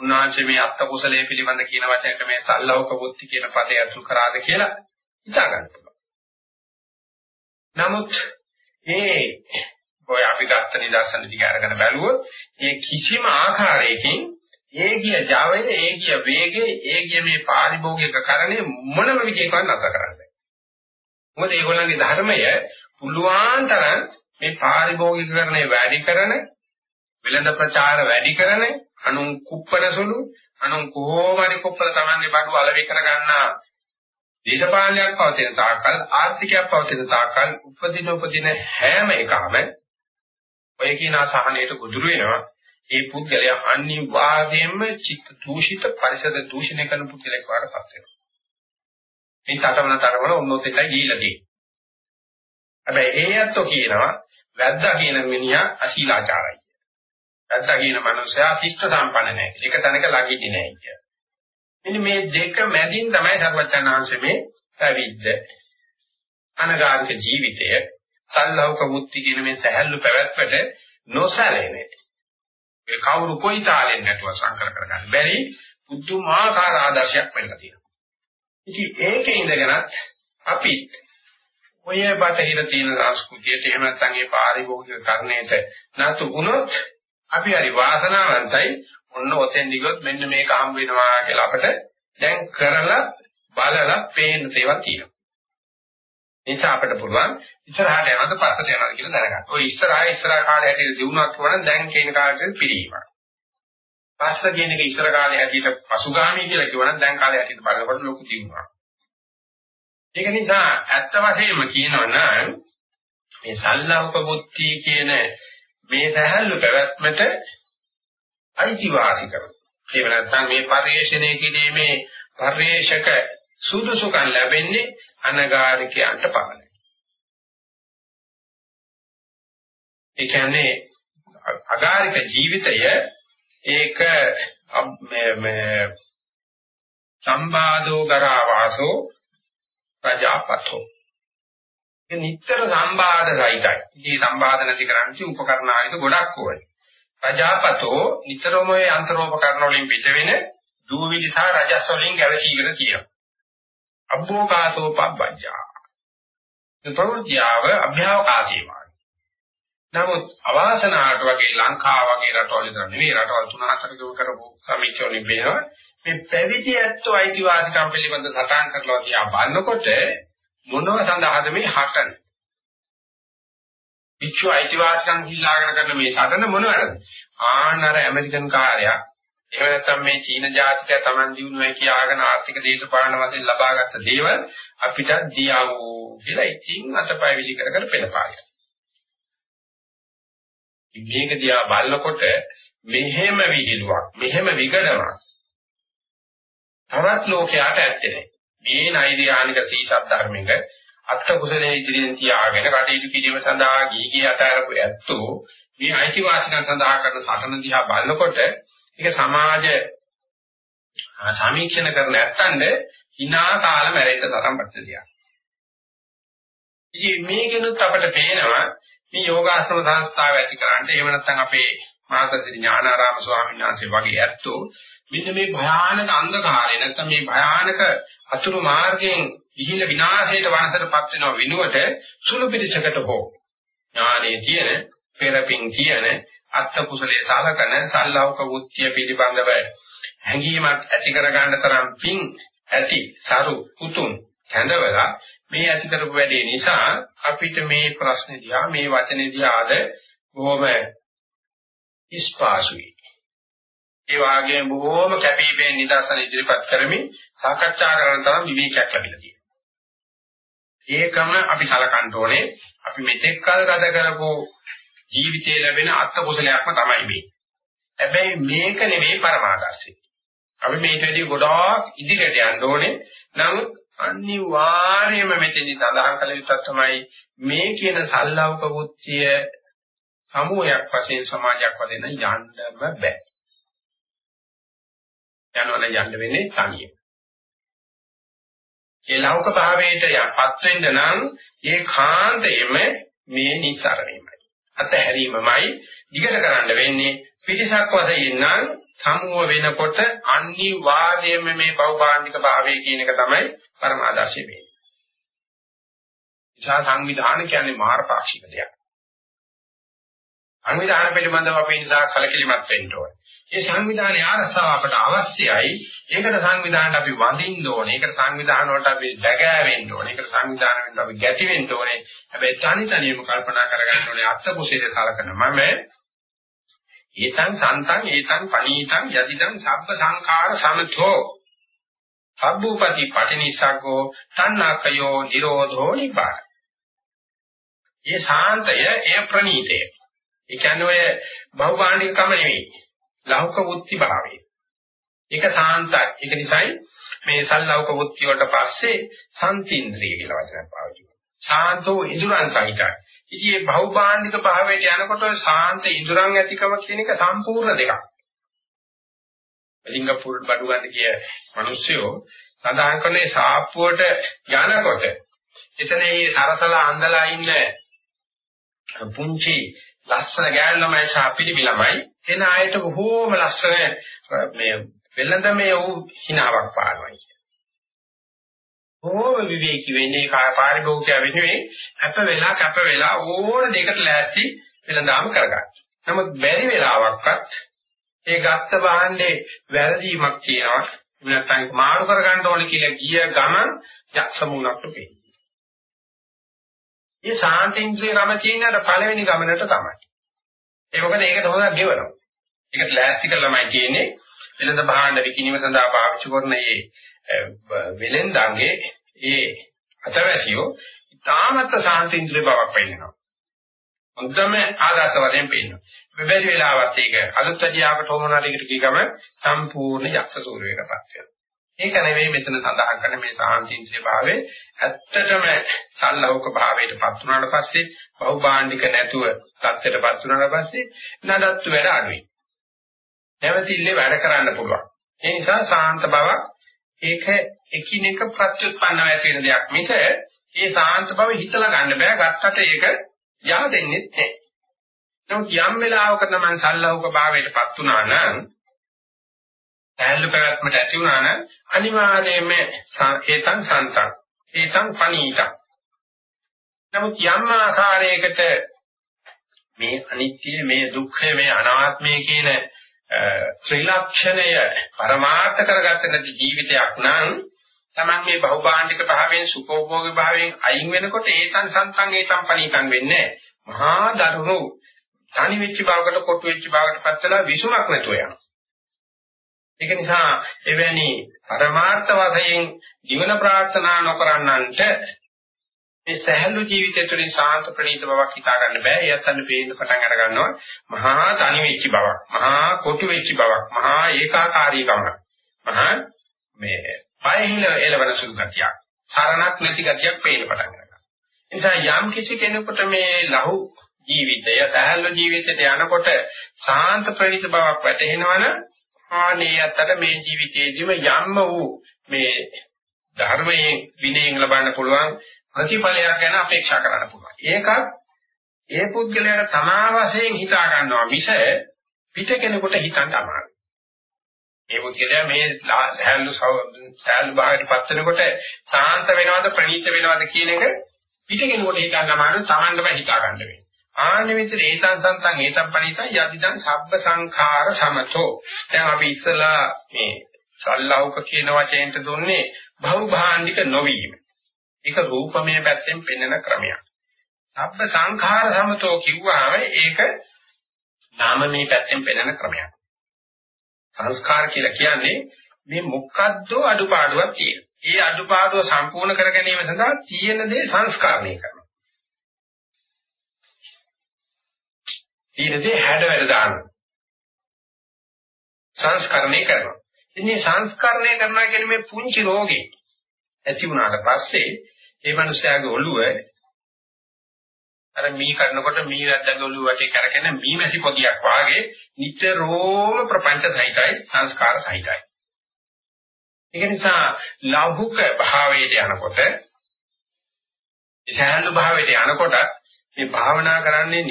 උන්වහන්සේ මේ අත්ත කුසලයේ පිළිබඳ කියන වචනයට මේ සල්ලවක බුද්ධි කියන පදය අසු කරාද කියලා හිතා ගන්න පුළුවන්. නමුත් ඒ ඔය අපි ගත්ත නිදර්ශන ටික අරගෙන බැලුවොත් ඒ කිසිම ආකාරයකින් ඒ ගිය Java ඒ ගිය වේගේ ඒ ගිය මේ පාරිභෝගික කරන්නේ මොනම විදිහකින්වත් නැතර කරන්නේ. මොකද ඒගොල්ලන්ගේ ධර්මය පුළුවන් තරම් මේ පාරිභෝගිකකරණය වැඩි කරන වෙළඳ ප්‍රචාර වැඩි කරන අනුන් කුප්පන සුළු අනුන් කොහොම හරි කුප්පල තමන්ගේ බඩු අලෙවි කර ගන්නා දේශපාලනයක් පවතින තාකල් ආර්ථිකයක් පවතින තාකල් උපදින උපදින හැම එකම ඔය කියන අසහනයට ගොදුරු වෙනවා. ඒ පුද්ගලයා අනිවාර්යයෙන්ම චිත්ත දූෂිත පරිසර දූෂණය කරන පුද්ගලෙක් වඩපත් වෙනවා. මේ තටමන තරවල උන්නොත් එකයි ගිහිලා තියෙන්නේ. හැබැයි ඒ ඇත්තෝ කියනවා වැද්දා කියන මිනිහා අශීලාචාරයි. නැත්නම් කියන මනුස්සයා ශිෂ්ට සම්පන්න නැහැ. එක තැනක ළඟින්නේ නැහැ කිය. මෙන්න මේ දෙක මැදින් තමයි සර්වඥාන්සේ මේ පැවිද්ද අනගාരിക ජීවිතය සල්ලෞක මුක්ති කියන මේ සහැල්ලු පැවැත්මට නොසැලෙන්නේ. ඒ කවුරු කොයි තාලෙන් නැතුව සංකර කරගන්න බැරි පුදුමාකාර ආදර්ශයක් වෙන්න තියෙනවා. ඉතින් ඒකේ ඉඳගෙනත් අපි ඔය බටහිර තියෙන සංස්කෘතියට එහෙම නැත්නම් ඒ පාරිභෝගික කර්ණයට නතු වුණොත් අපි හරි වාසනාවන්තයි ඔන්න ඔතෙන් දිගොත් මෙන්න මේක හම් වෙනවා කියලා අපිට දැන් කරලා බලලා පේන දේවල් තියෙනවා. නිසා අපිට පුළුවන් ඉස්සරහට යනවද පස්සට යනවද කියලා දැනගන්න. ඔය ඉස්සරහා ඉස්සරහා කාලේ හැටියට දිනුවක් වුණා දැන් කියන කාලෙට පිළිවීමක්. පස්ස කියන එක ඉස්සර කාලේ හැටියට පසුගාමී කියලා කිව්වනම් දැන් කාලේ හැටියට බලනකොට ලොකු දිනුවක්. ඒක නිසා ඇත්ත වශයෙන්ම කියනවනම් මේ සල්ලාහක බුද්ධි කියන මේ නැහැල්ල පැවැත්මට අයිතිවාසිකම. එහෙම නැත්නම් මේ පරිේශණය කිරීමේ පරිේශක සුදුසුකම් ලැබෙන්නේ අනගාരികයන්ට පමණයි. ඒ කියන්නේ අගාരിക ජීවිතය ඒක සම්බාධෝ කරා වාසෝ ප්‍රජාපතෝ ඒ නිතර සම්බාධකයිතයි. මේ සම්බාධ නැති කරන්නේ උපකරණ ආයත ගොඩක් ඕනේ. ප්‍රජාපතෝ නිතරම ඒ යන්ත්‍රෝපකරණ වලින් පිට වෙන දූවිලි සහ රජස් වලින් ගැවසීගෙන තියෙනවා. අබ්බෝකාසෝ පබ්බජ්ජා. ඒ ප්‍රවෘත්තියව අභ්‍යවකාශීමයි. නමුත් අවාසනාවට වගේ ලංකාව වගේ රටවල් විතර නෙවෙයි රටවල් තුන හතරක කරපු සමීක්ෂණෙ වෙනවා. මේ පැවිදි ඇත්තෝ අයිතිවාසිකම් පිළිබඳ සටහන් කරලා තියා බලනකොට මොනව සඳහාද මේ හටන්නේ? වික්ෂු අයිතිවාසිකම් හිල්ලාගෙන කරන මේ සටන මොනවද? ආනර ඇමරිකන් කාර්යයක්. එහෙම නැත්නම් මේ චීන ජාතික තමන් ජීවුනේ කියාගෙන ආර්ථික දේශපාලන වශයෙන් ලබාගත් දේවල් අපිට දියවෝ කියලා ඉතින් අතපය විසි කර කර පෙළපාගෙන. මේක දිහා බලනකොට මෙහෙම විහිළුවක් මෙහෙම විගණනක් තවත් ලෝකයට ඇත්තේ නැහැ. මේ නෛර්යානික සීසත් ධර්මයක අත්ත කුසලයේ ඉදිරියෙන් තියාගෙන කටයුතු කිරීම සඳහා ගීගී අතරපු ඇත්තෝ මේ අයිතිවාසිකම් සඳහා කරන සටන දිහා බලනකොට ඒක සමාජ සමීක්ෂණ කර නැත්තඳ hina කාල මැරෙන්න තරම් පැත්තදියා. ඉතින් මේකෙනුත් අපිට පේනවා මේ යෝගාශ්‍රම සංස්ථාව ඇති කරන්නේ එහෙම නැත්නම් අපේ මාතෘ ඥානාරාම ස්වාමීන් වහන්සේ වගේ ඇත්තෝ මෙන්න මේ භයානක අන්ධකාරය නැත්නම් මේ භයානක අතුරු මාර්ගයෙන් ඉහිල විනාශයට වනසටපත් වෙනව වෙනුවට සුළු පිළිසකට හෝ ඥානයේ තියෙන පෙරපින් කියන අත්ත කුසලයේ සාලකන සල්ලාවක වුත්‍ය පිළිබඳව හැඟීමක් ඇති කර ගන්න තරම් පින් ඇති සරු පුතුන් කැඳවලා මේ ඇති කරපු වැඩේ නිසා අපිට මේ ප්‍රශ්නේ දිහා මේ වචනේ දිහාද බොහොම ඉස්පාසුයි. ඒ වගේම බොහොම කැපිපෙන නිදර්ශන ඉදිරිපත් කරමින් සාකච්ඡා කරන තරම් විවේකයක් ලැබිලා තියෙනවා. ඒකම අපි සලකන්න ඕනේ අපි මෙතෙක් කල ගත කරපු ජීවිතේ ලැබෙන අත්ත කුසලයක්ම තමයි මේ. හැබැයි මේක නෙවෙයි පරමාදර්ශය. අපි මේට වැඩි ගොඩාක් ඉදිරියට යන්න ඕනේ. නමුත් අනිවාර්යයෙන්ම මෙතෙන්දි සඳහන් කළ යුත්තක් තමයි මේ කියන සල්ලාවක බුද්ධිය සමූහයක් වශයෙන් සමාජයක් වශයෙන් යන්නම බෑ. යනවන යන්න වෙන්නේ තනියෙන්. ඒ ලෞක භාවයට යපත් වෙන්න නම් ඒ කාන්තේම මේ නිසරණයමයි. අතහැරීමමයි දිගට කරන්න වෙන්නේ පිටිසක් වශයෙන් නම් සමුව වෙනකොට අනිවාර්යයෙන්ම මේ බෞද්ධාන්තික භාවය කියන එක තමයි පරමාදර්ශය වෙන්නේ. ඉසා සංවිධාන කියන්නේ මාර්ගපාක්ෂික දෙයක්. සංවිධාන පිළිබඳව අපි නිසා කලකිරීමක් වෙන්න ඕනේ. මේ සංවිධානයේ ආරසාව අපට අවශ්‍යයි. ඒකට සංවිධානයට අපි වඳින්න ඕනේ. ඒකට සංවිධාන වලට අපි බැගෑවෙන්න ඕනේ. ඒකට සංවිධාන වෙන්න අපි ගැටි වෙන්න ඕනේ. හැබැයි තනි තනියම කල්පනා කරගන්න ඕනේ අත්ත කුසීද සලකන මම ඒතං සන්තං ඒතං පනීතං යදිදං සබ්බ සංඛාර සමතෝ සබ්බූපති පටිනිසග්ගෝ තණ්හකයෝ නිරෝධෝ නිපාත. ඒ ශාන්තය ඒ ප්‍රණීතය. ඒ කියන්නේ ඔය බහුභාණිකම නෙවෙයි. ලෞක වුත්ති භාවය. ඒක සාන්තයි. ඒක නිසායි මේ සල්ලෞක වුත්ති වලට පස්සේ සම්තින්ද්‍රිය කියලා වචනයක් පාවිච්චි කරනවා. ශාන්තෝ ඉඳුරන් සහිතයි. ඉතින් මේ බහුභාණ්ඩික භාවයට යනකොට ශාන්ත ඉඳුරන් ඇතිකම කියන එක සම්පූර්ණ දෙකක්. සිංගප්පූරු බඩු ගන්න ගිය මිනිස්සුયો සඳහන් කරන්නේ සාප්පුවට යනකොට එතන මේ සරසලා අඳලා ඉන්න පුංචි ලස්සන ගෑනු ළමයි සහ පිළිමි ළමයි එන ආයත බොහෝම ලස්සන මේ වෙළඳ මේ වූ හිණාවක් පානවා කියන්නේ. බොහෝම විවේකී වෙන්නේ කාය පාරිභෝගිකය වෙනුවේ අප වෙලා කැප වෙලා ඕන දෙයකට ලෑස්ති වෙළඳාම කරගන්න. නමුත් බැරි වෙලාවක්වත් ඒ ගත්ත භාණ්ඩේ වැරදීමක් කියනවා නැත්නම් මාරු කරගන්න ඕනේ කියලා ගිය ගමන් යක්ෂ මුණක්ට පෙන්නේ. මේ සාන්තින්ද්‍රිය ගම තියෙනට පළවෙනි ගමනට තමයි. ඒ මොකද ඒකට හොඳක් ගෙවනවා. ඒකට ලෑස්ති කරලාමයි කියන්නේ වෙළඳ භාණ්ඩ විකිණීම සඳහා පාවිච්චි කරන මේ වෙලෙන්දන්ගේ ඒ අතවැසියෝ ඉතාමත් සාන්තින්ද්‍රිය බවක් පෙන්නනවා. හොඳම ආදර්ශ වශයෙන් පෙන්නනවා. මෙබැරි වෙලාවත් ඒක අලුත් අධ්‍යාපකට හොමනාලයකට ගිය ගම සම්පූර්ණ යක්ෂ සූර්යයකටපත් වෙනවා. ඒක නෙවෙයි මෙතන සඳහන් කරන මේ සාන්තිංශේ භාවයේ ඇත්තටම සල්ලෞක භාවයටපත් වුණාට පස්සේ බහුභාණ්ඩික නැතුව தත්ත්වයටපත් වුණාට පස්සේ නඩත්තු වැඩ අඩුයි. නැවතිල්ලේ වැඩ කරන්න පුළුවන්. ඒ නිසා සාන්ත බවක් ඒක එකිනෙක ප්‍රත්‍යুৎපන්නව ඇති වෙන දෙයක් මිස ඒ සාන්ත බව හිතලා ගන්න බෑ. ගත්තට ඒක yaadෙන්නේ නැහැ. නමුත් යම් වෙලාවක තමයි සල්ලෞක භාවයටපත් වුණා නම් ඇල්ලු පැවැත්මට ඇති වුණා නම් අනිවාර්යයෙන්ම ඒතං සන්තං ඒතං පනීතං නමුත් යම් ආකාරයකට මේ අනිත්‍ය මේ දුක්ඛය මේ අනාත්මය කියන ත්‍රිලක්ෂණය පරමාර්ථ කරගත්ත නැති ජීවිතයක් නම් Taman මේ බහුභාණ්ඩික භාවයෙන් සුඛෝභෝගී භාවයෙන් අයින් වෙනකොට ඒතං සන්තං ඒතං පනීතං වෙන්නේ මහා දරුණු තනි වෙච්ච බවකට කොටු වෙච්ච බවකට පත්වලා විසුමක් නැතුව යනවා. ඒක නිසා එවැනි පරමාර්ථ වශයෙන් ජීවන ප්‍රාර්ථනා නොකරන්නන්ට මේ සහැල්ලු ජීවිතය තුළින් සාන්ත ප්‍රණීත බවක් හිතා ගන්න බෑ. ඒත් අන්න පේන්න පටන් අර ගන්නවා. මහා තනි වෙච්ච බවක්, මහා කොටු වෙච්ච බවක්, මහා ඒකාකාරී බවක්. මහා මේ පයිහිල එළවන සුළු ගතියක්. සරණක් නැති ගතියක් පේන්න පටන් ගන්නවා. ඒ නිසා යම් කිසි කෙනෙකුට මේ ලහු ජීවිතය, සහැල්ලු ජීවිතයට යනකොට සාන්ත ප්‍රණීත බවක් වැටහෙනවනම් ආනේ අතර මේ ජීවිතයේදීම යම්ම වූ මේ ධර්මයෙන් විනයෙන් ලබන්න පුළුවන් ප්‍රතිඵලයක් ගැන අපේක්ෂා කරන්න පුළුවන්. ඒකත් ඒ පුද්ගලයාට තමා වශයෙන් හිතා ගන්නවා මිස පිට කෙනෙකුට හිතන්න අමාරුයි. ඒ පුද්ගලයා මේ සෑල්ලු සෑල්ලු භාවයට පත් වෙනකොට සාන්ත වෙනවද ප්‍රණීත වෙනවද කියන එක පිට කෙනෙකුට හිතන්න අමාරුයි. Tamandම හිතා ගන්න වෙන්නේ. ආනෙවිතර ඒතං සන්තං ඒතං පණිතං යදිදං සබ්බ සංඛාර සමතෝ දැන් අපි ඉස්සලා මේ සල්ලාහුක කියන වචෙන්ට දුන්නේ බහුභාණ්ඩික නොවීම ඒක රූපමය පැත්තෙන් පෙන්වන ක්‍රමයක් සබ්බ සංඛාර සමතෝ කිව්වම ඒක නාමමය පැත්තෙන් පෙන්වන ක්‍රමයක් සංස්කාර කියලා කියන්නේ මේ මොකද්ද අඩුපාඩුවක් තියෙන. ඒ අඩුපාඩුව සම්පූර්ණ කර ගැනීම සඳහා තියෙන දේ සංස්කාරණය කරනවා. ඊටදී හැඩ වැඩ දානවා. සංස්කරණය කරනවා. ඉතින් සංස්කරණය කරනවා කියන්නේ මේ පුංචි රෝගේ ඇති වුණාට පස්සේ ඒ මනුස්සයාගේ ඔළුව අර මී කරනකොට මී රැද්දගේ ඔළුව වටේ කරගෙන මී මැසි පොදියක් වාගේ නිතරම ප්‍රපංච සහිතයි සංස්කාර සහිතයි. ඒක නිසා ලෞකික භාවයට යනකොට ඉසහාලු භාවයට යනකොට මේ භාවනා කරන්නේ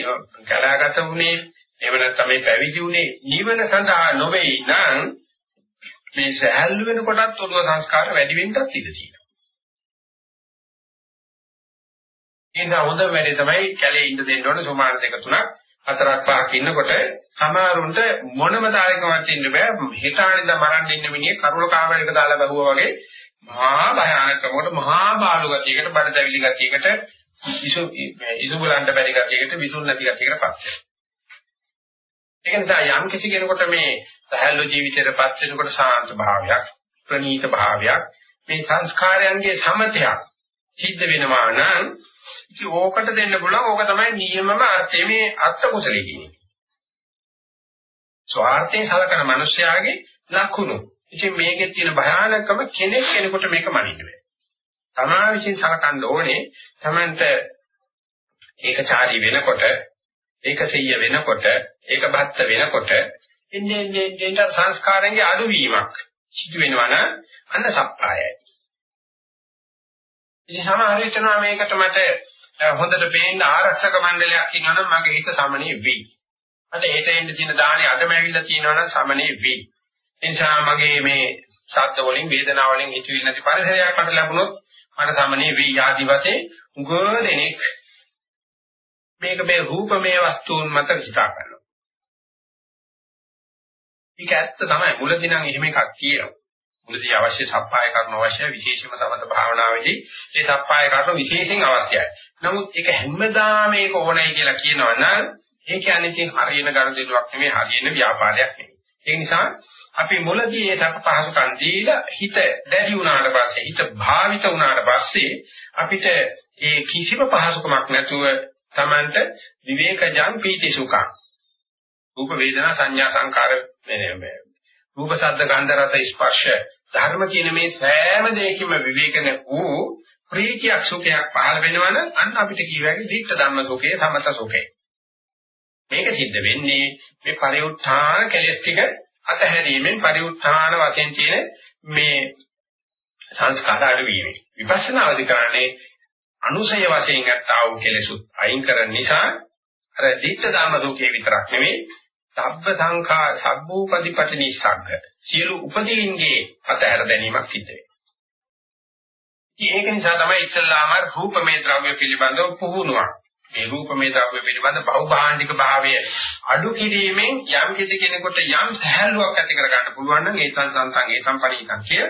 කලාගත වුණේ එහෙම නැත්නම් මේ පැවිදි වුණේ නිවන සඳහා නොවේ නම් මේ සහැල්ලු වෙනකොටත් ඔළුව සංස්කාර වැඩි වෙන්නත් ඉඩ තියෙනවා. ඒ නිසා හොඳ වැඩේ තමයි කැලේ ඉඳ දෙන්න ඕනේ සුමාන දෙක තුනක් හතරක් පහක් ඉන්නකොට සමහරුන්ට මොනම තාලයකවත් ඉන්න බෑ හිතානින්ද මරන්න ඉන්න මිනිහ කරුණ කාමරයක දාලා බැලුවා වගේ මහා භයානකමකට මහා බාලු ගතියකට බඩදැවිලි ගතියකට ඉසු ඉසු බලන්න බැරි ගතියකට විසුන් නැති ගතියකටපත් වෙනවා. ඒක නිසා යම් කිසි කෙනෙකුට මේ සහැල්ලු ජීවිතයටපත් වෙනකොට සාන්ත භාවයක්, ප්‍රණීත භාවයක්, මේ සංස්කාරයන්ගේ සමතයක් සිද්ධ වෙනවා නම් ඉතින් ඕකට දෙන්න පුළුවන් ඕක තමයි නියමම අර්ථය මේ අර්ථ කුසලයේ කියන්නේ. ස්වార్థයෙන් සලකන මිනිස්යාගේ ලක්ෂණ. ඉතින් මේකේ තියෙන භයානකම කෙනෙක් කෙනෙකුට මේක මනින්න බෑ. තමා විසින් සලකන්න ඕනේ තමන්ට ඒකචාරී වෙනකොට ඒකසෙය්‍ය වෙනකොට ඒකබත්ත වෙනකොට එන්නේ එන්නේ සංස්කාරයන්ගේ අඩුවීමක් සිදු වෙනවා නම් අන්න සප්පායයි. ඉතින් සමහර විටනවා මේකට මට හොඳට පේන්න ආරක්ෂක මණ්ඩලයක් ඉන්නවනම් මගේ හිත සමනේ වෙයි. මට හෙට එන්න තියෙන දාහනේ අඩම ඇවිල්ලා තියෙනවනම් සමනේ වෙයි. එනිසා මගේ මේ ශබ්ද වලින් වේදනාව වලින් හිතවිලි නැති පරිසරයක් මට ලැබුණොත් මට සමනේ වී ආදි වශයෙන් උගෝ දෙනෙක් මේක මේ රූපමය වස්තුන් මත හිතා ගන්නවා. ඒක ඇත්ත තමයි මුලදී නම් එහෙම එකක් කියනවා. මුලදී අවශ්‍ය සප්පාය කරන අවශ්‍ය විශේෂම සමත භාවනාවේදී ඒ සප්පාය කරන විශේෂයෙන් අවශ්‍යයි. නමුත් ඒක හැමදාම මේක ඕනයි කියලා කියනවා නම් ඒ කියන්නේ ඉතින් හරියන ගනුදෙනුවක් නෙමෙයි හරියන ව්‍යාපාරයක් නෙමෙයි. ඒ නිසා අපි මුලදී ඒ සැප පහසුකම් දීලා හිත දැඩි වුණාට පස්සේ හිත භාවිත වුණාට පස්සේ අපිට ඒ කිසිම පහසුකමක් නැතුව Tamanට විවේකජං පීති සුඛං. රූප වේදනා සංඥා සංකාර රූප ශබ්ද ගන්ධ රස ස්පර්ශ ධර්ම කියන මේ සෑම දෙයකින්ම විවේකන වූ ප්‍රීතියක් සුඛයක් පහළ වෙනවනම් අන්න අපිට කියවගේ දීප්ත ධම්ම සුඛය සමත සුඛය. මේක සිද්ධ වෙන්නේ මේ පරිඋත්ථාන කෙලස් ටික අතහැරීමෙන් පරිඋත්ථාන වශයෙන් තියෙන මේ සංස්කාර අඩුවීම. විපස්සනාවදි කරන්නේ අනුසය වශයෙන් ගත්තා වූ කෙලෙසුත් අයින් කරන නිසා අර දිට්ඨ ධම්ම සෝකේ විතරක් නෙවෙයි සබ්බ සංඛා සබ්බූපදීපටි නිස්සග්ග සියලු උපදීන්ගේ අතහැර දැමීමක් සිද්ධ වෙනවා. ඒක නිසා තමයි ඉස්සල්ලාම රූපමේ ද්‍රව්‍ය පිළිබඳව පුහුණුවක් මේ රූපමය ධර්ම පිළිබඳ බහුභාණ්ඩික භාවය අඩු කිරීමෙන් යම් කිසි කෙනෙකුට යම් සහැල්ලුවක් ඇති කර ගන්න පුළුවන් නම් ඒ සංසංතං ඒ සම්පරිණතං කිය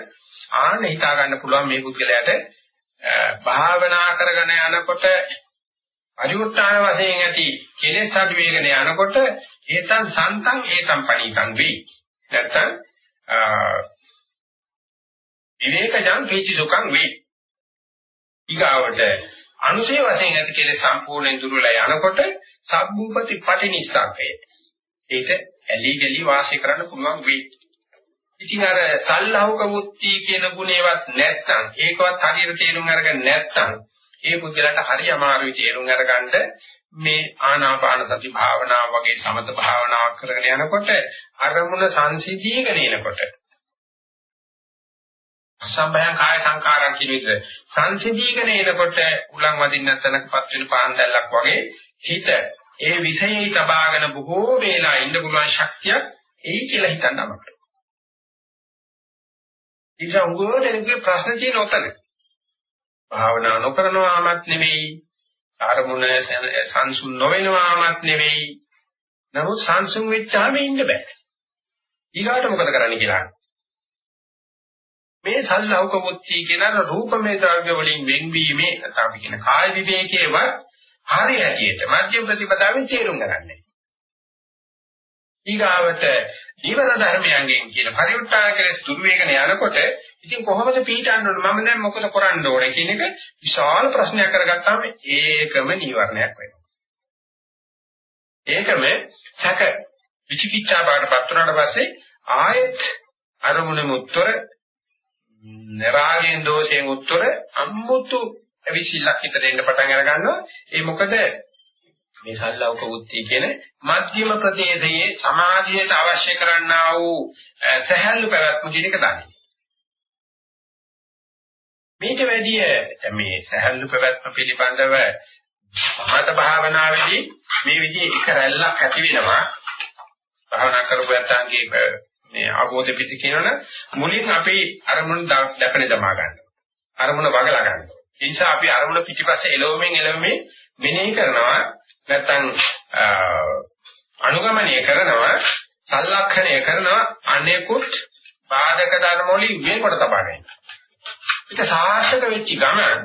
ආන්න හිතා ගන්න පුළුවන් මේ පුද්ගලයාට භාවනා කරගෙන යනකොට අරිඋත්තාන වශයෙන් ඇති කෙලෙස් අඩු වේගන යනකොට ඒතන් සන්තං ඒතම් පණීතං වෙයි. නැත්තම් විවේකජං පීචි සුඛං වෙයි. ඊගාවට අනුසේ වශයෙන් ඇති කෙලෙස් සම්පූර්ණයෙන් දුරලා යනකොට සබ්බූපති පටිනිස්සග්ගය. ඒක ඇලි ගලි වාසය කරන්න පුළුවන් වෙයි. ඉතින් අර සල්ලහුක මුත්‍ති කියන ගුණේවත් නැත්නම් ඒකවත් හරියට තේරුම් අරගෙන නැත්නම් ඒ පුද්ගලයාට හරි අමාරුයි තේරුම් අරගන්න මේ ආනාපාන සති භාවනාව වගේ සමත භාවනාවක් කරගෙන යනකොට අරමුණ සංසිධීගෙන එනකොට අසම්භයං කාය සංකාරම් කියන විදිහ සංසිධීගෙන එනකොට උලන් වදින්න තැනකපත් වෙන පාන් දැල්ලක් වගේ හිත ඒ විෂයෙහි තබාගෙන බොහෝ වේලා ඉන්න පුළුවන් ශක්තියක් එයි කියලා හිතන්න අපට. ඉතින් උගෝදෙනගේ ප්‍රශ්න තියෙන උතන. භාවනා නොකරනවාමත් නෙවෙයි, අරමුණ සංසුන් නොවෙනවාමත් නෙවෙයි. නමුත් සංසුන් වෙච්චාම ඉන්න බෑ. ඊගාට මොකද කරන්න කියලා. මේ සල්ලෞක මුත්‍ති කියන රූපමේ ද්‍රව්‍ය වලින් වෙන්වීමේ නැත්නම් අපි කියන කාය විවේකයේවත් හරි හැටියට මධ්‍යම ප්‍රතිපදාවෙන් තේරුම් ගන්නයි. ඊගාවට ජීවන ධර්මයන්ගෙන් කියන පරිඋත්තරණ කෙලෙස් දුරු වේගන යනකොට ඉතින් කොහොමද පීඩන්න ඕන මම දැන් මොකද කරන්න ඕනේ කියන එක විශාල ප්‍රශ්නයක් කරගත්තාම ඒකම නිවර්ණයක් වෙනවා. ඒකම සැක විචිකිච්ඡා බාටපත් වුණාට පස්සේ ආයෙත් අරමුණෙම උත්තර නරාගෙන් දෝෂයෙන් උත්තර අම්මුතු අවිසිල්ලක් හිතට එන්න පටන් අර ගන්නවා. ඒ මොකද මේ සල්ලෞක වුත්ති කියන මධ්‍යම ප්‍රදේශයේ සමාධියට අවශ්‍ය කරන්නා වූ සහැල්ලු පැවැත්ම කියන එක දන්නේ. මේක වැඩිය මේ සහැල්ලු පැවැත්ම පිළිබඳව මහත භාවනාවේදී මේ විදිහේ එක රැල්ලක් ඇති වෙනවා. භාවනා කරපු යත්තන්ගේ මේ ආબોධ පිට කියනවනේ මුලින් අපි අරමුණ දැපනේ දමා ගන්නවා. අරමුණ වගලා ගන්නවා. ඒ නිසා අපි අරමුණ පිටිපස්සේ එළවෙමින් එළවෙමින් මෙනෙහි කරනවා නැත්නම් අනුගමනය කරනවා සලක්ෂණය කරනවා අනේකුත් බාධක ධර්ම වලින් වෙනකොට තබා ගැනීම. ඒක සාර්ථක වෙච්ච ගමන්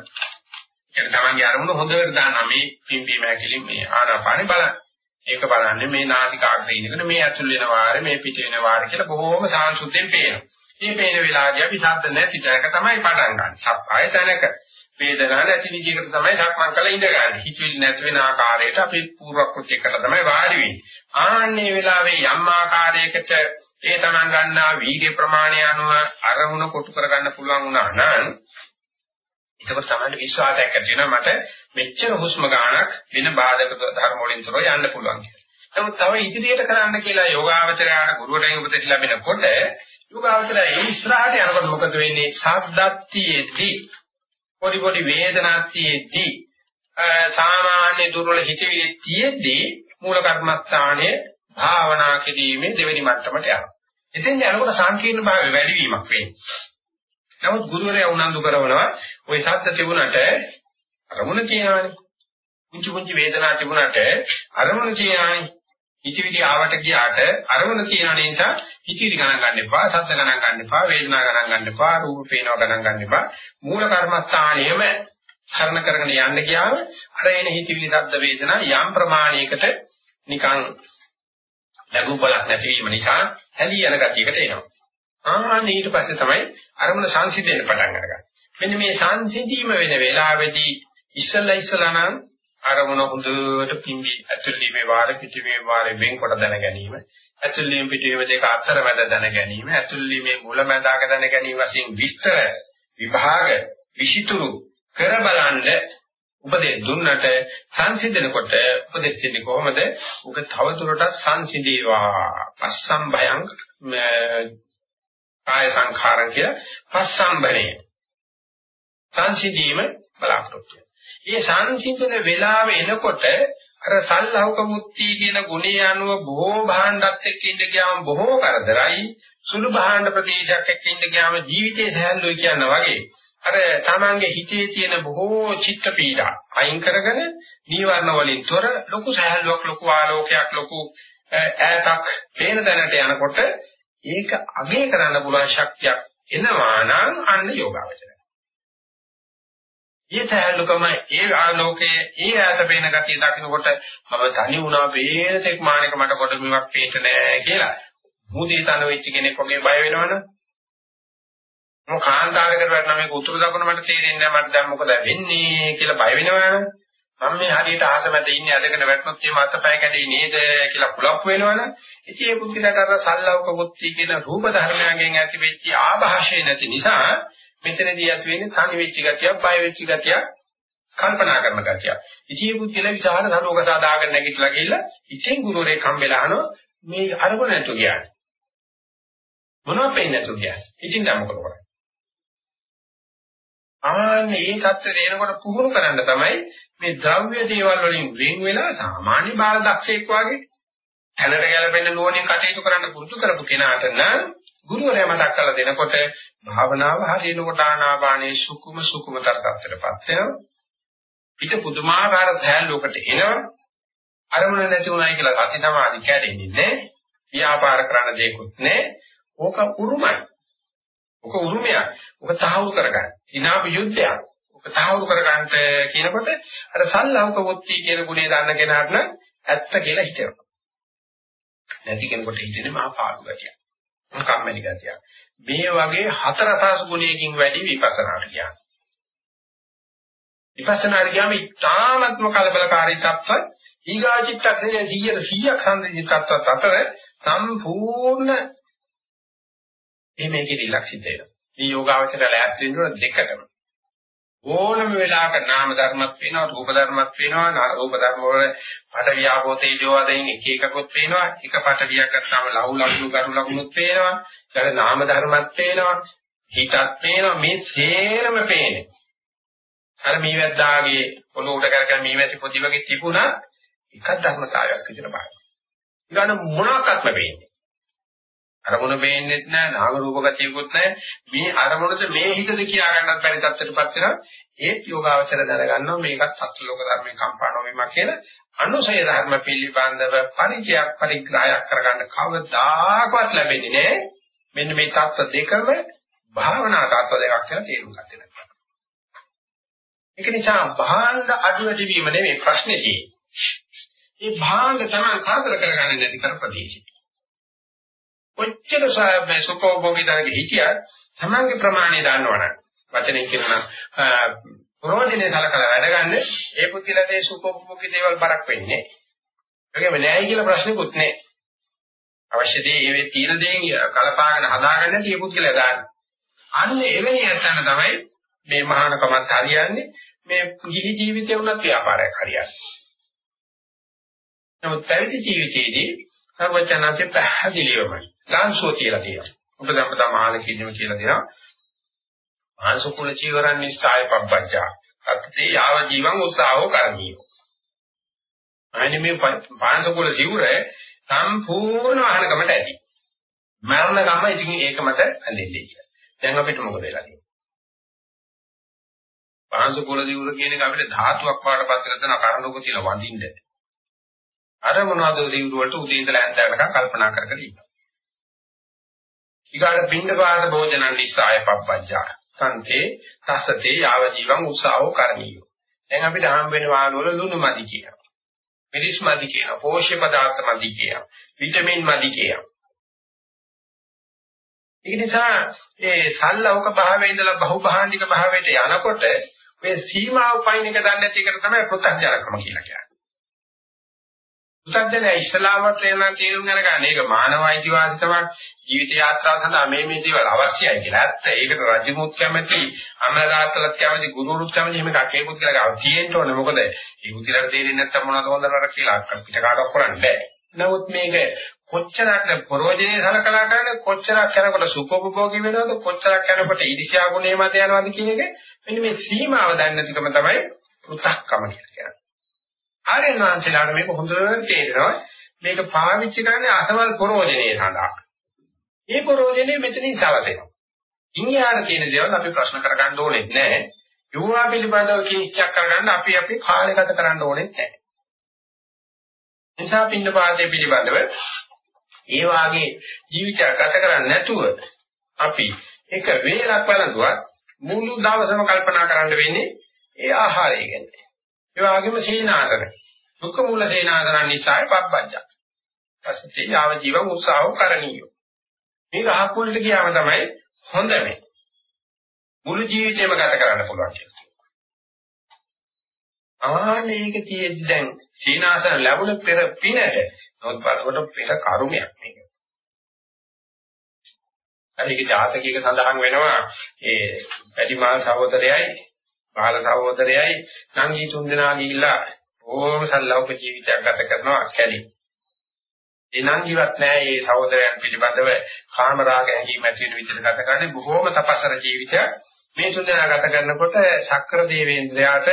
එතන තමන්ගේ අරමුණ හොඳට දාන මේ පිම්බීම හැකිලින් මේ ආනාපානෙ බලන්න. ඒක බලන්නේ මේ නාසිකාග්‍රේ ඉඳගෙන මේ ඇතුල් වෙන වාරේ මේ පිට වෙන වාරේ කියලා බොහොම සාංශුද්ධෙන් පේනවා. මේ පේන වෙලාවදී අපි ශබ්ද නැති තැනක තමයි පටන් ගන්න. සප්පාය තැනක. වේදනාව නැති විදිහකට තමයි සක්මන් කරලා ඉඳගන්නේ. හිතවිලි නැති වෙන ආකාරයට අපි පූර්වක්‍ෘත්‍ය කරලා තමයි වාඩි වෙන්නේ. ආන්නේ වෙලාවේ යම් ආකාරයකට ඒ තමන් ගන්නා වීර්ය ප්‍රමාණය අනුව අරමුණ කොටු කරගන්න පුළුවන් වුණා නම් එතකොට තමයි විශ්වාසයක් ඇති වෙනවා මට මෙච්චර හුස්ම ගන්නක් වෙන බාධක ධර්ම වලින් තොරව යන්න පුළුවන් කියලා. නමුත් තව ඉදිරියට කරන්න කියලා යෝගාවචරයාට ගුරුවරයන් උපදෙස් ලැබෙනකොට යෝගාවචරය ඒ ඉස්සරහට යනකොට මොකද වෙන්නේ? සාද්දත්තියේදී පොඩි පොඩි වේදනාත්තියේදී සාමාන්‍ය දුර්වල හිතවිලි තියේදී මූල කර්මස්ථානයේ භාවනා කිරීමේ දෙවෙනි මට්ටමට යනවා. එතෙන් යනකොට සංකීර්ණ භාවය වැඩි වීමක් වෙන්නේ. නමුත් ගුරුවරයා උනන්දු කරනවා ওই සත්‍ය තිබුණට අරමුණ තියෙනවානේ. කුංචි කුංචි වේදනා තිබුණට අරමුණ තියෙනවානේ. හිතවිලි ආවට ගියාට අරමුණ තියෙන නිසා හිතවිලි ගණන් ගන්න එපා, සද්ද ගණන් ගන්න එපා, වේදනා ගණන් ගන්න එපා, රූප පේනවා ගණන් ගන්න එපා. මූල කර්මස්ථානියම හරණ කරගෙන යන්න ගියාම අර එන හිතවිලි සද්ද වේදනා යම් ප්‍රමාණයකට නිකන් ලඝු බලක් නැතිවීම නිසා හැලී යන ගතියකට එනවා. ආන්න ඊට පස්සේ තමයි අරමුණ සංසිඳෙන්න පටන් අරගන්නේ. මෙන්න මේ සංසිඳීම වෙන වෙලාවේදී ඉස්සලා ඉස්සලා නම් අරමුණ හොඳට පිම්බි ඇතුළීමේ වාර පිටීමේ වාරේ වෙන්කොට දැන ගැනීම ඇතුළීම පිටීම දෙක අතර මැද දැන ගැනීම ඇතුළීමේ මුල මැදාක දැන ගැනීම වශයෙන් විස්තර විභාග විෂිතුරු කර බලන්න උපදෙස් දුන්නට සංසිඳනකොට උපදෙස් දෙන්නේ කොහොමද? උක තවදුරටත් සංසිඳේවා. පස්සම්භයං කාය සංඛාරං කිය පස්සම්බනේ. සංසිඳීම බලාපොරොත්තු ඒ සංසිඳන වේලාව එනකොට අර සල්ලෞක මුත්‍ති කියන ගුණය අනුව බොහෝ භාණ්ඩත් එක්ක ඉඳ ගියාම බොහෝ කරදරයි සුළු භාණ්ඩ ප්‍රදේශයක් එක්ක ඉඳ ගියාම ජීවිතේ සැහැල්ලුයි කියන වගේ අර තමන්ගේ හිතේ තියෙන බොහෝ චිත්ත පීඩා අයින් කරගෙන නීවරණ වලින් තොර ලොකු සැහැල්ලුවක් ලොකු ආලෝකයක් ලොකු ඈතක් පේන දැනට යනකොට ඒක අගේ කරන්න පුළුවන් ශක්තියක් එනවා නම් අන්න යෝගාවචරය. ඒ තැලුකම ඒ ආලෝකයේ ඒ ඈත පේන ගතිය දකින්නකොට මම තනි වුණා වේතෙක් මානක මට කොට මෙවක් පේට නෑ කියලා. මුදී තන වෙච්ච කෙනෙක් වගේ බය වෙනවනේ. මම කාන්තාරයකට වැටෙනා මේක උතුරු දකුණ මට තේරෙන්නේ නැහැ මට දැන් මොකද වෙන්නේ කියලා බය වෙනවනේ. මම මේ හරියට අහස මැද ඉන්නේ අදගෙන වැටුනොත් මේ අතපය කැඩේ නේද කියලා කුලප් වෙනවනේ. ඉතින් ඒ පුද්ගලයාට අර සල්ලවක බුද්ධි කියන රූප ධර්මයෙන් ඇති වෙච්ච ආభాෂය නැති නිසා මෙතනදී ඇති වෙන්නේ තනි වෙච්ච ගතියක්, බය වෙච්ච ගතියක්, කල්පනා කරන ගතියක්. ඉතින් මේ පුද්ගලයා විචාර ධර්මක සාදාගෙන නැගිටලා ගිහිල්ලා ඉතින් ගුරුවරයෙක් හම්බෙලා අහනවා මේ අරමුණ නැතු කියන්නේ. මොනවද පෙන්නේ නැතු කියන්නේ. ඉතින් දැන් මොකද කරන්නේ? ආන්නේ මේ தත්ත්වයට එනකොට පුහුණු කරන්න තමයි මේ ද්‍රව්‍ය දේවල් වලින් වෙන් වෙලා සාමාන්‍ය බාල දක්ෂයෙක් වගේ හැලට ගැලපෙන්න නුවණින් කටයුතු කරන්න පුරුදු කරපු කෙනාට නම් ගුරුවරයා මතක් කරලා දෙනකොට භාවනාව හරියනකොට ආනාපානයේ සුකුම සුකුමතර තත්ත්වයටපත් වෙනවා. පිට පුදුමාකාර සෑහලුවකට එනවා. අරමුණ නැති උනායි කියලා සති සමාධි කැඩෙන්නේ නැහැ. ව්‍යාපාර කරන්න දෙයක්වත් නැහැ. ඕක උරුමයි. ඔක උරුමයක්. ඔක තහවුරු කරගන්න. ඉනාම යුද්ධයක්. ඔක තහවුරු කරගන්නට කියනකොට අර සල්ලංක වොත්ති කියන ගුණය දන්න කෙනාට නම් ඇත්ත කියලා හිතෙනවා. නැති කෙනෙකුට හිතෙන්නේ මහා පාඩු ගතියක්. කම්මැලි ගතියක්. මේ වගේ හතර පහස ගුණයකින් වැඩි විපස්සනාට කියන්නේ. විපස්සනාට ගියාම ඉතාමත්ම කලබලකාරී තත්ත්ව ඊගාචිත්තක්ෂණය 100 100ක් සම්දිත තත්ත්වත් අතර සම්පූර්ණ එහෙම ඒකේ ඉලක්ෂිත වෙනවා. මේ යෝගාවචර ලෑස්ති වෙන දෙකටම. ඕනම වෙලාවක නාම ධර්මත් වෙනවා, රූප ධර්මත් වෙනවා, රූප ධර්ම වල පට වියාපෝ තේජෝ වදින් එක එකකුත් වෙනවා. එක පට වියක් ගත්තාම ලහු ලහු ගරු ලහුනුත් වෙනවා. ඊට නාම ධර්මත් වෙනවා. හිතත් වෙනවා. මේ සේරම පේන්නේ. අර මීවැද්දාගේ පොළොවට කරගෙන මීවැසි පොඩි වගේ තිබුණා එකක් ධර්මතාවයක් විතර බලන්න. ඊගොන මොනක්වත්ම වෙන්නේ. අරමුණ පේන්නේත් නැහැ නාම රූප ගතියකුත් නැහැ මේ අරමුණද මේ හිතද කියා ගන්නත් බැරි තත්ත්වයටපත් වෙනවා. ඒත් යෝගාවචර දැනගන්නවා මේකත් අත්ලෝක ධර්මයේ කම්පාණෝ වීමක් කියලා අනුසය ධර්ම පිළිබඳව පරිචයක් පරිග්‍රහයක් කරගන්න කවදාකවත් ලැබෙන්නේ නැහැ මෙන්න මේ தත්ත දෙකම භාවනා தත්ත දෙකක් කියලා තේරුම් ගන්න ඕනේ ඒක නිසා භාණ්ඩ අඩු වැඩි වීම නෙමෙයි ප්‍රශ්නේ තියෙන්නේ. මේ භාණ්ඩ තමයි සාතර කරගන්නේ නැති කර ප්‍රදේශේ කොච්චර මේ සුඛෝභෝගී තරගේ හිටියත් තමන්ගේ ප්‍රමාණය දන්නවනම්. වචනෙන් කියනවා ප්‍රෝධිනේ සලකලා වැඩගන්න ඒ පුද්ගලට ඒ සුඛෝභෝගී දේවල් බරක් වෙන්නේ ඒකම නෑයි කියලා ප්‍රශ්නකුත් නෑ අවශ්‍ය දේ ඒ තියෙන දේන් කලපාගෙන හදාගන්න නැති ඒ පුද්ගලයා දාන්න. අන්න එවැනි යත්තන තමයි මේ මහානකමත් හරියන්නේ. මේ ගිහි ජීවිතේ වුණත් ව්‍යාපාරයක් හරියන්නේ. නමුත් පැවිදි ජීවිතයේදී සර්වඥාන්සේ පැහැදිලිවමයි. ලාංසෝ කියලා තියෙනවා. උපදම්පත මහලකීනම කියලා දෙනවා. මාංශකුල චීවරන් නිස්සාය පබ්බජ්ජා. අත්තේ යාව ජීවං උත්සාහෝ කරණීයෝ. අනේ මේ මාංශකුල සිවුර සම්පූර්ණ වහනකමට ඇති. මරණ ගම ඉතින් ඒක මත ඇඳෙන්නේ කියලා. දැන් අපිට මොකද වෙලා තියෙන්නේ? මාංශකුල සිවුර කියන එක අපිට ධාතුවක් වඩපත් කරන කරඬුක තියලා වඳින්න. අර මොනවද සිවුර වලට උදේ ඉඳලා හැන්ද වෙනකන් කල්පනා කර කර ඉන්නවා. ඊගාට පින්ඩපාත භෝජනං නිස්සාය පබ්බජ්ජා. සංතේ තස්සතේ යාව ජීවං උසාවෝ කරණීයෝ. දැන් අපිට හම් වෙන වාන වල ලුණු මදි කියනවා. මිරිස් මදි කියනවා. පෝෂ්‍ය පදාර්ථ මදි කියනවා. විටමින් මදි කියනවා. ඒ නිසා ඒ සල්ලවක භාවයේ ඉඳලා බහුභාණ්ඩික භාවයට යනකොට මේ සීමාව පයින් එක දන්නේ නැති එකට තමයි පෘථග්ජනකම කියලා කියන්නේ. උසද්දන ඉස්ලාමත් වෙන තේරුම් ගන්න ඒක මානව අයිතිවාසිකමක් ජීවිත යාත්‍රාව සඳහා මේ මේ දේවල් අවශ්‍යයි කියලා. ඇත්ත ඒකට රජමුත් කැමති, අමරාත්තලත් කැමති, ගුරුරුත් කැමති මේක කේකුත් කියලා ගාව තියෙන්න ඕනේ. මොකද ඒ උතිරට තේරෙන්නේ නැත්තම් මොනවද හොඳට කියලා අපිට කාටවත් කරන්න බෑ. නමුත් මේක කොච්චරක් ප්‍රෝජනේ සලකලා කරන්නේ කොච්චරක් කරනකොට සුඛෝපභෝගී වෙනවද කොච්චරක් කරනකොට ඊර්ෂ්‍යා ගුණේ මත යනවද කියන එක මෙන්න මේ සීමාව දන්නේ නැතිකම තමයි පු탁කම කියලා කියන්නේ. ආර්යයන් වහන්සේලාට මේක හොඳට තේරෙනවා. මේක පාවිච්චි කරන්නේ අසවල් ප්‍රෝජනේ සඳහා. ඒ ප්‍රෝජනේ මෙතනින් සලසෙනවා. ඉන්හිහාර තියෙන දේවල් අපි ප්‍රශ්න කරගන්න ඕනේ නැහැ. යෝවා පිළිබඳව කිච්චක් කරගන්න අපි අපි කාලය ගත කරන්න ඕනේ නැහැ. නිසා පින්න පාදේ පිළිබඳව ඒ වාගේ ජීවිතයක් ගත කරන්නේ නැතුව අපි එක වේලක් බලඳුවත් මුළු දවසම කල්පනා කරන්න වෙන්නේ ඒ ආහාරය ගැන. ඒ වගේම සීනාසන. දුක්ඛ මූල සීනාසන නිසායි පබ්බජ්ජ. පස්සේ යාව ජීව උත්සාහ කරණීය. මේ රහක් වලට ගියාම තමයි හොඳ මේ. මුළු ජීවිතේම ගත කරන්න පුළුවන් කියලා. ආන්නේ ඒක තියෙද්දි දැන් සීනාසන ලැබුණ පෙර පිනට නමුත් බලකොට පෙර කර්මයක් මේක. අනික ජාතකයක සඳහන් වෙනවා ඒ වැඩිමාල් සහෝදරයයි බාල සහෝදරයයි නංගි තුන් දෙනා ගිහිල්ලා ඕම සල්ලෝක ජීවිතයක් ගත කරනවා කැලි. ඒ නංගිවත් නෑ මේ සහෝදරයන් පිළිබඳව කාමරාග හැඟීම් ඇති වෙන විදිහට ගත කරන්නේ බොහෝම තපසර ජීවිතයක්. මේ තුන් දෙනා ගත කරනකොට ශක්‍ර දේවේන්ද්‍රයාට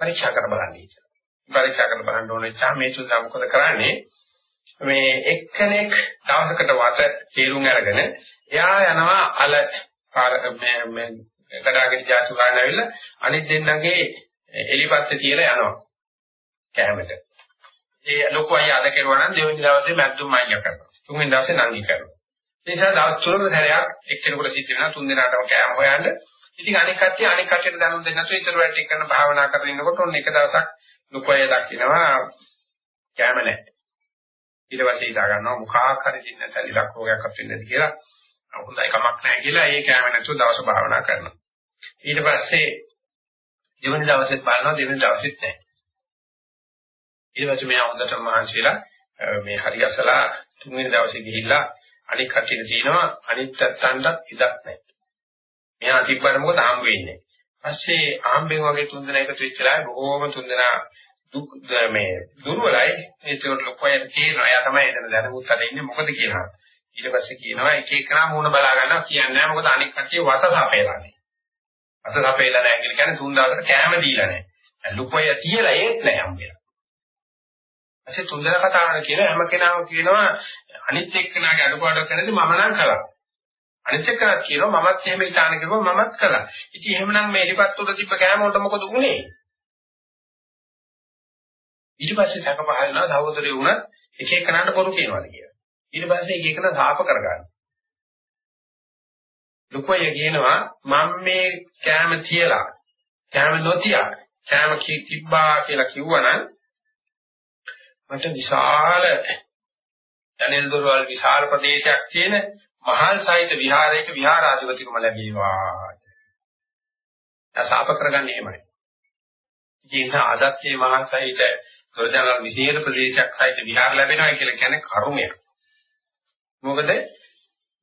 පරීක්ෂා කර බලන්න ඉතින්. පරීක්ෂා කර බලන්න ඕනේ චා මේ තුන් දෙනා මොකද කරන්නේ? මේ එක්කෙනෙක් දවසකට වත තීරුම් අරගෙන එයා යනවා අල මේ මේ කඩාගෙන ජාතු ගන්න ඇවිල්ලා අනිත් දෙන්නගේ එලිපත්te තියලා යනවා කැමරට. ඒ ලොකු අයියා අද කෙරුවා නම් දෙවෙනි දවසේ මැද්දුම් අයියා කරනවා. තුන්වෙනි දවසේ නංගි කරනවා. ඒ නිසා දවස් තුනක සැරයක් එක්කෙනෙකුට සිද්ධ වෙනවා තුන් දිනකටම කෑම හොයන්න. ඉතින් අනික් කට්ටිය අනික් කට්ටියට දැනුම් දෙන්න නැතුව ඊතර වැටි කරන භාවනා කරගෙන ඉන්නකොට ඔන්න එක දවසක් ලොකු අයියා දකින්නවා කෑම නැහැ. ඊට පස්සේ හිතා ගන්නවා මුඛාක් හරි දින්න සැලිලක් රෝගයක් අපිට නැති කියලා. හොඳයි කමක් නැහැ කියලා ඒ කෑම නැතුව දවස භාවනා කරනවා. ඊට පස්සේ දෙවෙනි දවසෙත් බලනවා දෙවෙනි දවසෙත් නැහැ. ඊට පස්සේ මෙයා හොඳට මහන්සිලා මේ හරියසලා තුන්වෙනි දවසේ ගිහිල්ලා අනික් කටියට දිනවා අනිත් පැත්තන්ට ඉඩක් නැහැ. මෙයා තිබ්බට මොකද හම් වෙන්නේ? පස්සේ ආම්බෙන් වගේ තුන්දෙනා එකතු වෙච්චලා බොහෝම තුන්දෙනා දුක් මේ දුර්වලයි ඒකට ලොකෝයට කියනවා එයා තමයි එතන දැනුත් අර ඉන්නේ මොකද කියලා ඊට පස්සේ කියනවා එක එකනා මූණ බලා ගන්නවා කියන්නේ නැහැ මොකද අනික් කට්ටිය වත සපේලානේ වත සපේලා නැහැ කියන්නේ තුන් දවසකට කෑම දීලා නැහැ. ලොකෝය තියලා ඒත් නැහැ හම්බෙලා ඇයි තුන්දෙන කතා කරන කියලා හැම කෙනාම කියනවා අනිත් එක්කනාගේ අඩුපාඩුවක් නැති මම නම් කළා. අනිත් එක්කනත් කියනවා මමත් එහෙම ඉතාලන කිව්වා මමත් කළා. ඉතින් එහෙමනම් මේ ඉලිපත් උඩ තිබ්බ කෑම වලට මොකද උනේ? ඊට පස්සේ සැක පහල වෙනවා සහෝදරයෝ වුණත් එක එක කනන්න පොරු කියනවාද කියලා. ඊට පස්සේ එක එකන සාප කරගන්න. ලොකෝය කියනවා මම මේ කැම තියලා කැම නොතිය කැම කිබ්බා කියලා කිව්වනම් මට විශාල ජනෙල් දොරවල් විශාල ප්‍රදේශයක් තියෙන මහල් සහිත විහාරයක විහාරාධිපතිකම ලැබේවා. අසාප කරගන්නේ එහෙමයි. ඉතින් අදත් මේ මහල් සහිත සෝජනල් විශේෂ ප්‍රදේශයක් සහිත විහාර ලැබෙනවා කියලා කියන්නේ කර්මයක්. මොකද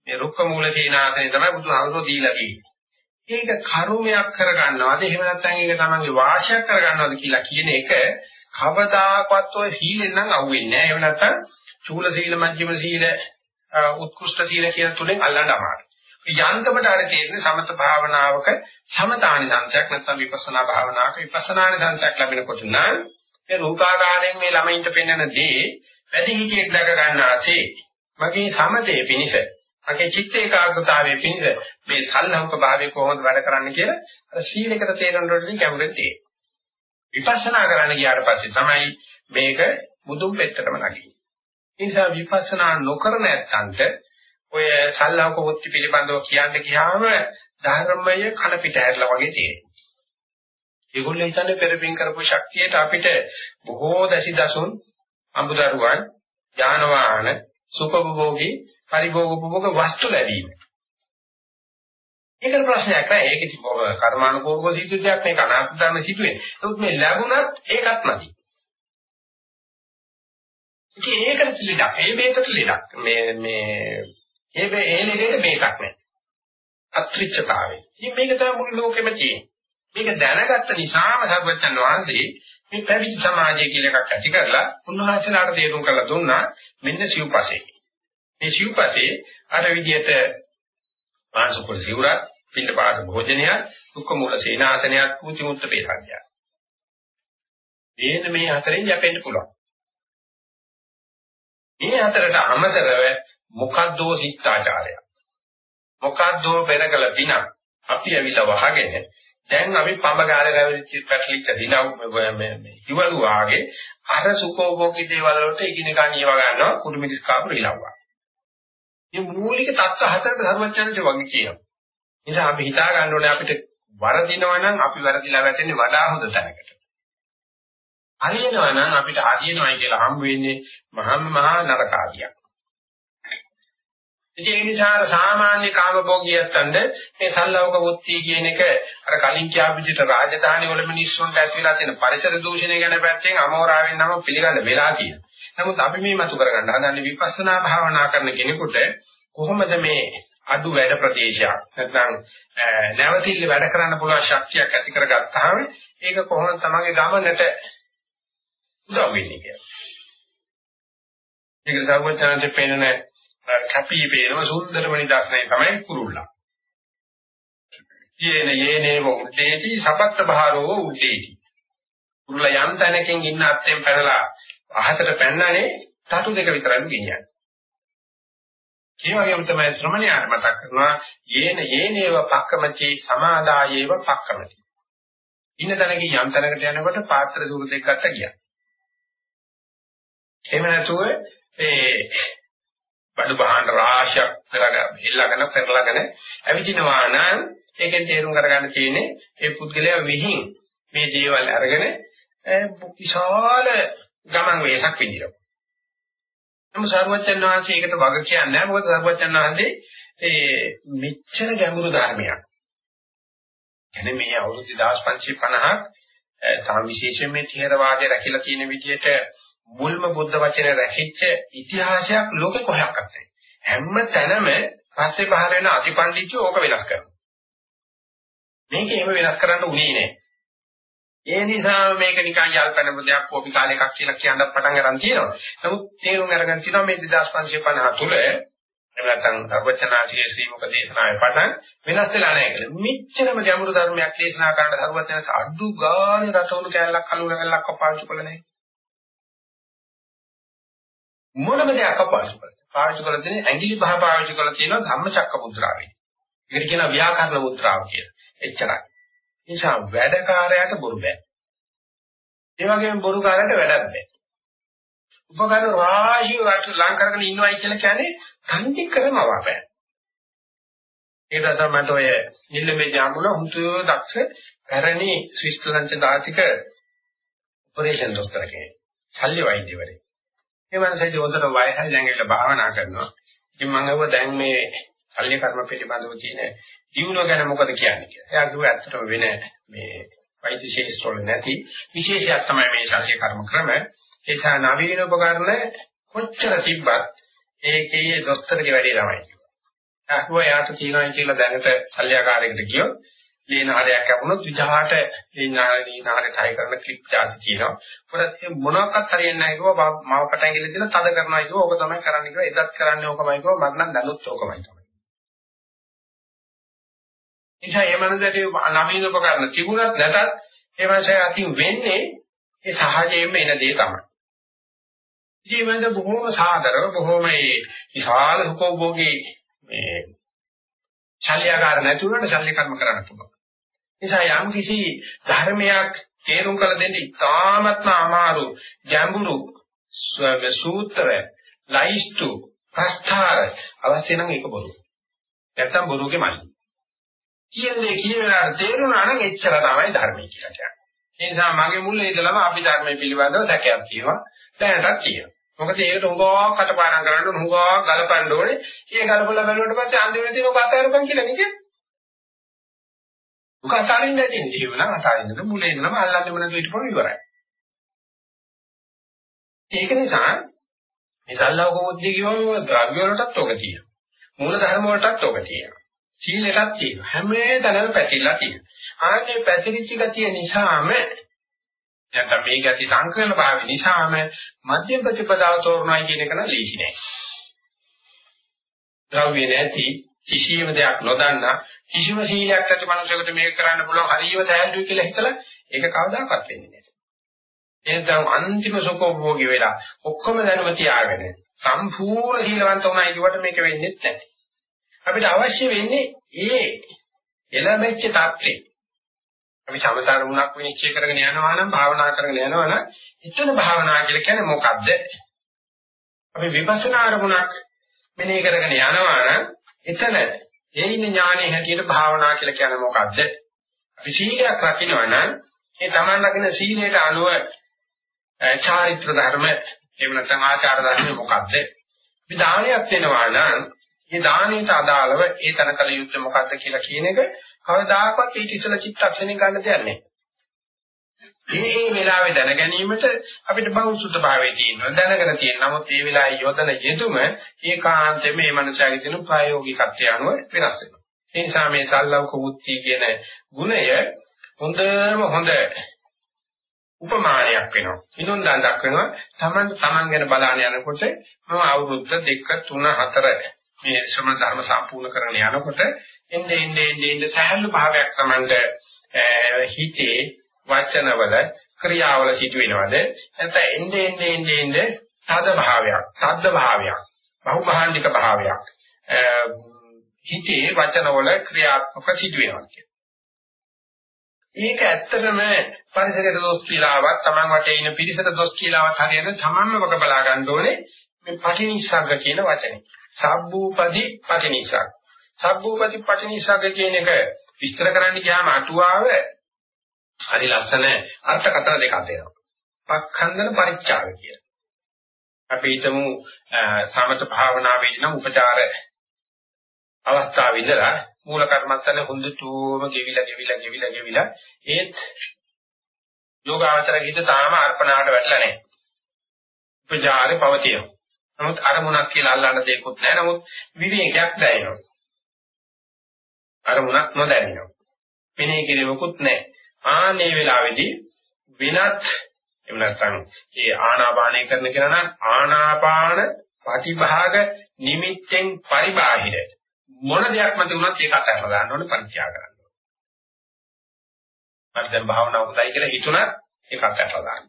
මේ රුක්ක මූල සීනාසනේ තමයි බුදුහාමුදුරෝ දීලා තියෙන්නේ. ඒක කර්මයක් කරගන්නවද එහෙම නැත්නම් ඒක තමන්ගේ වාසියක් කරගන්නවද කියලා කියන එක කවදාකවත් ඔය සීලෙන් නම් අහුවෙන්නේ නැහැ. එහෙම නැත්නම් චූල සීල මජ්ක්‍ධිම සීල උත්කෘෂ්ඨ සීල කියන තුනෙන් අල්ලන්න අමාරුයි. යන්තමට අර තියෙන සමත භාවනාවක සමතානි සංසයක් නැත්නම් විපස්සනා භාවනාවක විපස්සනානි සංසයක් ලැබෙනකොට නම් මේ රූපාකාරයෙන් මේ ළමයින්ට පෙන්වන දේ වැඩි හිතියෙක් දැක ගන්නාසේ මගේ සමතේ පිනිස මගේ චිත්ත ඒකාග්‍රතාවයේ පිනිස මේ සල්ලංක භාවයේ කොහොමද වැඩ කරන්න කියලා අර සීලයකට තේරෙන රොඩින් කැමුරෙන් තියෙන්නේ. විපස්සනා කරන්න ගියාට පස්සේ තමයි මේක මුදුන් පෙත්තටම නැගී. ඒ නිසා විපස්සනා නොකර නැත්තන්ට ඔය සල්ලංක වෘත්ති පිළිබඳව කියන්න ගියාම ධර්මය කන පිට ඇරලා වගේ තියෙනවා. ඒගොල්ලෝ හිතන්නේ පෙරපින් කරපු ශක්තියට අපිට බොහෝ දැසි දසුන් අඹදරුවන් යාන වාහන සුඛභෝගී පරිභෝග වස්තු ලැබීම. ඒකට ප්‍රශ්නයක් නෑ. ඒක ඉතින් කර්මානුකූලව සිදුවෙච්ච මේක අනාත්ම ධර්ම සිදුවේ. නමුත් මේ ලැබුණත් ඒකත් නැති. ඉතින් ඒකට ලෙඩක්. ඒ මේකට ලෙඩක්. මේ මේ ඒ ඒ ලෙඩේට මේකක් නෑ. අත්‍රිච්ඡතාවය. ඉතින් මේක තමයි මුළු ලෝකෙම තියෙන්නේ. මේක දැනගත්ත නිසාම සර්වචන් වහන්සේ මේ පැවිදි සමාජය කියලා එකක් ඇති කරලා උන්වහන්සේලාට තේරුම් කරලා දුන්නා මෙන්න සිව්පසේ. මේ සිව්පසේ අර විදිහට පාසුකුල සිවුරක්, පිටපාස භෝජනය, දුක්ඛ මූල සේනාසනයක්, කුචි මුත්ත වේදඥා. මේන මේ හතරෙන් යැපෙන්න පුළුවන්. මේ හතරට අමතරව මොකද්දෝ ශිෂ්ටාචාරය. මොකද්දෝ පෙරකල පින අපි ඇවිල්ලා වහගෙන දැන් අපි පඹගාලේ රැවටිච්ච පැටලිච්ච දිනව මේ හිවලු ආගේ අර සුඛෝභෝගී දේවල් වලට ඉගෙන ගන්න ඒව ගන්නවා කුඩු මිදිස් කාපු රිලව්වා. මේ මූලික தත්ත හතරට ධර්මචර්යය වගේ කියනවා. නිසා අපි හිතා ගන්න ඕනේ අපිට වරදිනවා නම් අපි වැරදිලා වැටෙන්නේ වඩා හොඳ තැනකට. හරියනවා නම් අපිට හරියනවායි කියලා හම් වෙන්නේ මහා මහා නරකාදියක්. ඉතින් ඒ නිසා සාමාන්‍ය කාමභෝගියයන්ට මේ සල්ලවක වුත්ති කියන එක අර කලින් කියාපිට රාජධානි වල මිනිස්සුන්ට ඇති වෙලා තියෙන පරිසර දූෂණය ගැන පැත්තෙන් අමෝරාවෙන් නම් පිළිගන්න වෙලා තියෙනවා. නමුත් අපි මේ මතු කරගන්න හදන්නේ විපස්සනා භාවනා කරන කෙනෙකුට කොහොමද මේ අඩු වැඩ ප්‍රදේශයක් නැත්නම් නැවතිල්ල වැඩ කරන්න පුළුවන් ශක්තියක් ඇති කරගත්තාම ඒක කොහොමද තමගේ ගමනට උදව් වෙන්නේ කියලා. ඒක සර්වඥාන්සේ පෙන්නන කැපී පෙනෙන සුන්දරම නිදර්ශනය තමයි කුරුල්ලා. යේන යේනේව උද්දේති සපත්ත බහරෝ උද්දේති. කුරුල්ලා යම් තැනකින් ඉන්න අත්යෙන් පැනලා අහසට පැන්නනේ තතු දෙක විතරයි ගෙනියන්නේ. ඒ වගේම තමයි ශ්‍රමණයාට මතක් කරනවා යේන යේනේව පක්කමචි සමාදායේව පක්කමචි. ඉන්න තැනකින් යම් තැනකට යනකොට පාත්‍ර සූරු දෙකක් ගත්ත ගියා. එහෙම නැතුව ඒ බඩු බහන රාශියක් කරගෙන හෙල්ලගෙන පෙරලාගෙන ඇවිදිනවා නම් ඒකෙන් තේරුම් කරගන්න තියෙන්නේ ඒ පුද්ගලයා විහිං මේ දේවල් අරගෙන විශාල ගමන් වේසක් විඳිනවා. නමුත් සර්වඥාන් වහන්සේ ඒකට වග කියන්නේ නැහැ. මොකද සර්වඥාන් වහන්සේ ඒ මෙච්චර ගැඹුරු ධර්මයක්. කියන්නේ මේ අවුරුදු 2550ක් තාම විශේෂයෙන් මේ ථේරවාදය රැකිලා තියෙන විදිහට මුල්ම බුද්ධ වචනේ රැකිච්ච ඉතිහාසයක් ලෝකෙ කොහොක්වත් නැහැ. හැම තැනම පස්සේ පහළ වෙන අතිපණ්ඩිතයෝ ඕක වෙනස් කරනවා. මේක එහෙම වෙනස් කරන්න උනේ නැහැ. ඒ නිසා මේක නිකන් යල්පන දෙයක් කොපි කාලේ එකක් කියලා කියන්න පටන් ගන්න තියෙනවා. නමුත් තේරුම් අරගෙන තියෙනවා මේ 2550 තුල එහෙම නැත්නම් සර්වචනාචියේ ශ්‍රී මුක දේශනාවේ පටන් වෙනස් වෙලා නැහැ කියලා. මෙච්චරම ගැඹුරු ධර්මයක් දේශනා කරන්න සර්වචනස අඩු ගානේ රටවුණු කැලලක් කලුණ කැලලක් පාවිච්චි කළා නැහැ. මොනම දෙයක් පාවිච්චි කරලා. පාවිච්චි කරලා තියෙන ඇඟිලි පහ පාවිච්චි කරලා තියෙනවා ධම්මචක්ක මුද්‍රාවේ. ඒකට කියනවා ව්‍යාකරණ මුද්‍රාව කියලා. එච්චරයි. නිසා වැඩකාරයාට බොරු බෑ. ඒ වගේම බොරුකාරයාට වැඩක් බෑ. උපකරණ රාශිය ලං කරගෙන ඉන්නවයි කියලා කියන්නේ තන්ති කරම වපෑ. ඒ නිසා මට ඔය නිල්ලමේ ජාමුල හුතු දක්ෂ පැරණි ස්විස්ලන්ත දාතික ඔපරේෂන් දොස්තර කෙනෙක්. ශල්‍ය වෛද්‍යවරයෙක්. ඒ මනසයි හොඳට වයසයි දැන් ඒකට භාවනා කරනවා. ඉතින් මම අහුව දැන් මේ ශල්‍ය කර්ම පිළිබඳව තියෙන දියුණුව ගැන මොකද කියන්නේ කියලා. එයා කිව්වා ඇත්තටම වෙන මේ වෛද්‍ය ශාස්ත්‍රවල නැති විශේෂයක් තමයි මේ ශල්‍ය කර්ම ක්‍රම. ඒ සා නවීන උපකරණ කොච්චර තිබ්බත් ඒකේ දොස්තරගේ වැඩේ තමයි. අහුව යාට කියනවා කියලා දැනට ශල්‍යකාරයෙකුට කියොත් ලේන හරයක් ලැබුණොත් විජහාට ලේන හරේ තයි කරන ක්ලිප් chart තියෙනවා. මොකද මොනවාක්වත් හරියන්නේ නැහැ කිව්වා මාව පටන් ගෙල දෙන තද කරනවා කිව්වා ඕක තමයි කරන්න කිව්වා එදත් කරන්නේ ඕකමයි කිව්වා මම නම් දැනුත් ඕකමයි තමයි. එනිසා මේ මනසට නවීන උපකරණ තිබුණත් නැතත් ඒ මාසේ අතින් වෙන්නේ ඒ සහජයෙන්ම එන දේ තමයි. ජීවිතේ බොහෝම සාදරව බොහෝම ඒ විශාල සුඛෝභෝගී මේ ශල්‍යකාර නැතුණට ශල්‍ය කර්ම කරන්න පුළුවන්. නිසා යම් කිසි ධර්මයක් තේරුම් කළ දෙන්න ඉතාමත්ම අමාරු ගැඹුරු සූත්‍ර ලයිස්තු ප්‍රස්ථාර අවශ්‍ය නම් ඒක බොරු. නැත්තම් බොරුගේ මල්ලි. කියන්නේ කියනවා තේරුණා නම් එච්චර තමයි ධර්මයේ කියලා කියන්නේ. ඒ නිසා මගේ මුල ඉඳලම අපි ධර්මයේ පිළිබඳව සැකයක් තියෙනවා. දැනටත් තියෙනවා. මොකද ඒකට උගාවක් කටපාඩම් කරන්න ඕන උගාවක් ගලපන්න ඕනේ. ඒ ගලපලා බලනකොට පස්සේ අන්තිමට තියෙන කතාවරපන් කියලා නේ කියන්නේ. මොකක් අතාරින්න නැති ඉතිවනම් අතාරින්නද මුලේ ඉඳලම අල්ලන්නෙම නැතුව හිටපොම ඉවරයි. ඒක නිසා මේ සල්ලාවක බුද්ධිය කියවම ද්‍රව්‍ය වලටත් ඔක තියෙනවා. මූල ධර්ම වලටත් ඔක තියෙනවා. සීලයටත් තියෙනවා. හැම තැනම පැතිරලා තියෙනවා. ආන්නේ පැතිරිච්ච ගතිය නිසාම නැත්නම් මේ ගති සංකලන භාවය නිසාම මධ්‍යම ප්‍රතිපදාව තෝරනයි කියන එක නම් ලීසි නෑ. ද්‍රව්‍ය නැති කිසියම් දෙයක් නොදන්නා කිසිම සීලයක් නැති මනුස්සයෙකුට මේක කරන්න පුළුවන් හරියම සෑහලුයි කියලා හිතලා ඒක කවදාකවත් වෙන්නේ නැහැ. එනිසා අන්තිම සුඛෝභෝගී වෙලා ඔක්කොම දැනුම තියාගෙන සම්පූර්ණ සීලවන්ත වුණා කියවට මේක වෙන්නේ නැහැ. අපිට අවශ්‍ය වෙන්නේ ඒ එළමෙච්ච தත්ත්වේ. අපි සමතරුණක් විනිශ්චය කරගෙන යනවා නම් භාවනා කරගෙන යනවා නම් එතන භාවනා කියලා කියන්නේ මොකද්ද? අපි විපස්සනා අරමුණක් මෙනෙහි කරගෙන යනවා නම් එතන ඒ ඉන්න ඥානයේ හැටියට භාවනා කියලා කියන්නේ මොකද්ද? අපි සීලයක් රකින්නවා නම් ඒ Taman රකින්න සීලයට අනුව චාරිත්‍ර ධර්ම එහෙම නැත්නම් ආචාර ධර්ම මොකක්ද? අපි දානයක් දෙනවා නම් මේ දානයට අදාළව ඒ තන කල යුත්තේ මොකක්ද කියලා කියන එක කවදාකවත් ඊට ඉස්සෙල්ලා චිත්තක්ෂණේ ගන්න දෙයක් නැහැ. මේ වෙලාවේ දැන ගැනීමට අපිට බෞද්ධ භාවයේ තියෙනවා දැනගෙන තියෙන. නමුත් මේ වෙලාවේ යොදන යෙදුම ඒකාන්තයෙන් මේ මනසාගේ තියෙන ප්‍රායෝගිකත්වය අනුව වෙනස් වෙනවා. ඒ නිසා මේ සල්ලවක වුත්ති කියන ගුණය හොඳම හොඳ උපමානයක් වෙනවා. විනෝදන් දක්වනවා. Taman Taman ගැන බලන යනකොට මම අවුරුද්ද 2 3 4 මේ ශ්‍රම ධර්ම සම්පූර්ණ කරගෙන යනකොට එන්නේ එන්නේ එන්නේ සහැල්ලු භාවයක් Tamanට හිතේ වචනවල ක්‍රියාවල සිදු වෙනවද නැත්නම් එන්නේ එන්නේ එන්නේ එන්නේ තද භාවයක් තද්ද භාවයක් බහුභාණ්ඩික භාවයක් හිතේ වචනවල ක්‍රියාත්මක සිදු වෙනවා කියන්නේ. ඒක ඇත්තටම පරිසරයට දොස් කියලාවත් Taman වටේ ඉන්න පිරිසට දොස් කියලාවත් හරියට තමන්ම වක බලා ගන්න ඕනේ මේ පටිනිස්සග්ග කියන වචනේ. සබ්බූපදි පටිනිස්සග්ග. සබ්බූපදි පටිනිස්සග්ග කියන එක විස්තර කරන්න ගියාම අටුවාව හරි ලස්සන අර්ථකථන දෙකක් දෙනවා. පක්ඛන්දන පරිච්ඡාග කියලා. අපි හිතමු සමත භාවනාවේදී නම් උපචාර අවස්ථාවේ ඉඳලා මූල කර්මත්තන හොඳටම ගෙවිලා ගෙවිලා ගෙවිලා ගෙවිලා ඒත් යෝගාචර හිත තාම අර්පණාවට වැටලා නැහැ. උපචාරේ පවතින. නමුත් අරමුණක් කියලා අල්ලන්න දෙයක්වත් නැහැ. නමුත් විවේකයක් දැනෙනවා. අරමුණක් නොදැනෙනවා. මෙනෙහි කිරීමකුත් නැහැ. ආනේ වෙලාවේදී වෙනත් එහෙම නැත්නම් ඒ ආනාපානය කරන කෙනා නම් ආනාපාන ප්‍රතිභාග නිමිත්තෙන් පරිබාහිර මොන දෙයක් මත උනත් ඒක අතහැරලා දාන්න ඕනේ පරිත්‍යාග කරන්න ඕනේ. මම දැන් භාවනාව උදයි කියලා හිතුණා ඒක අතහැරලා දාන්න.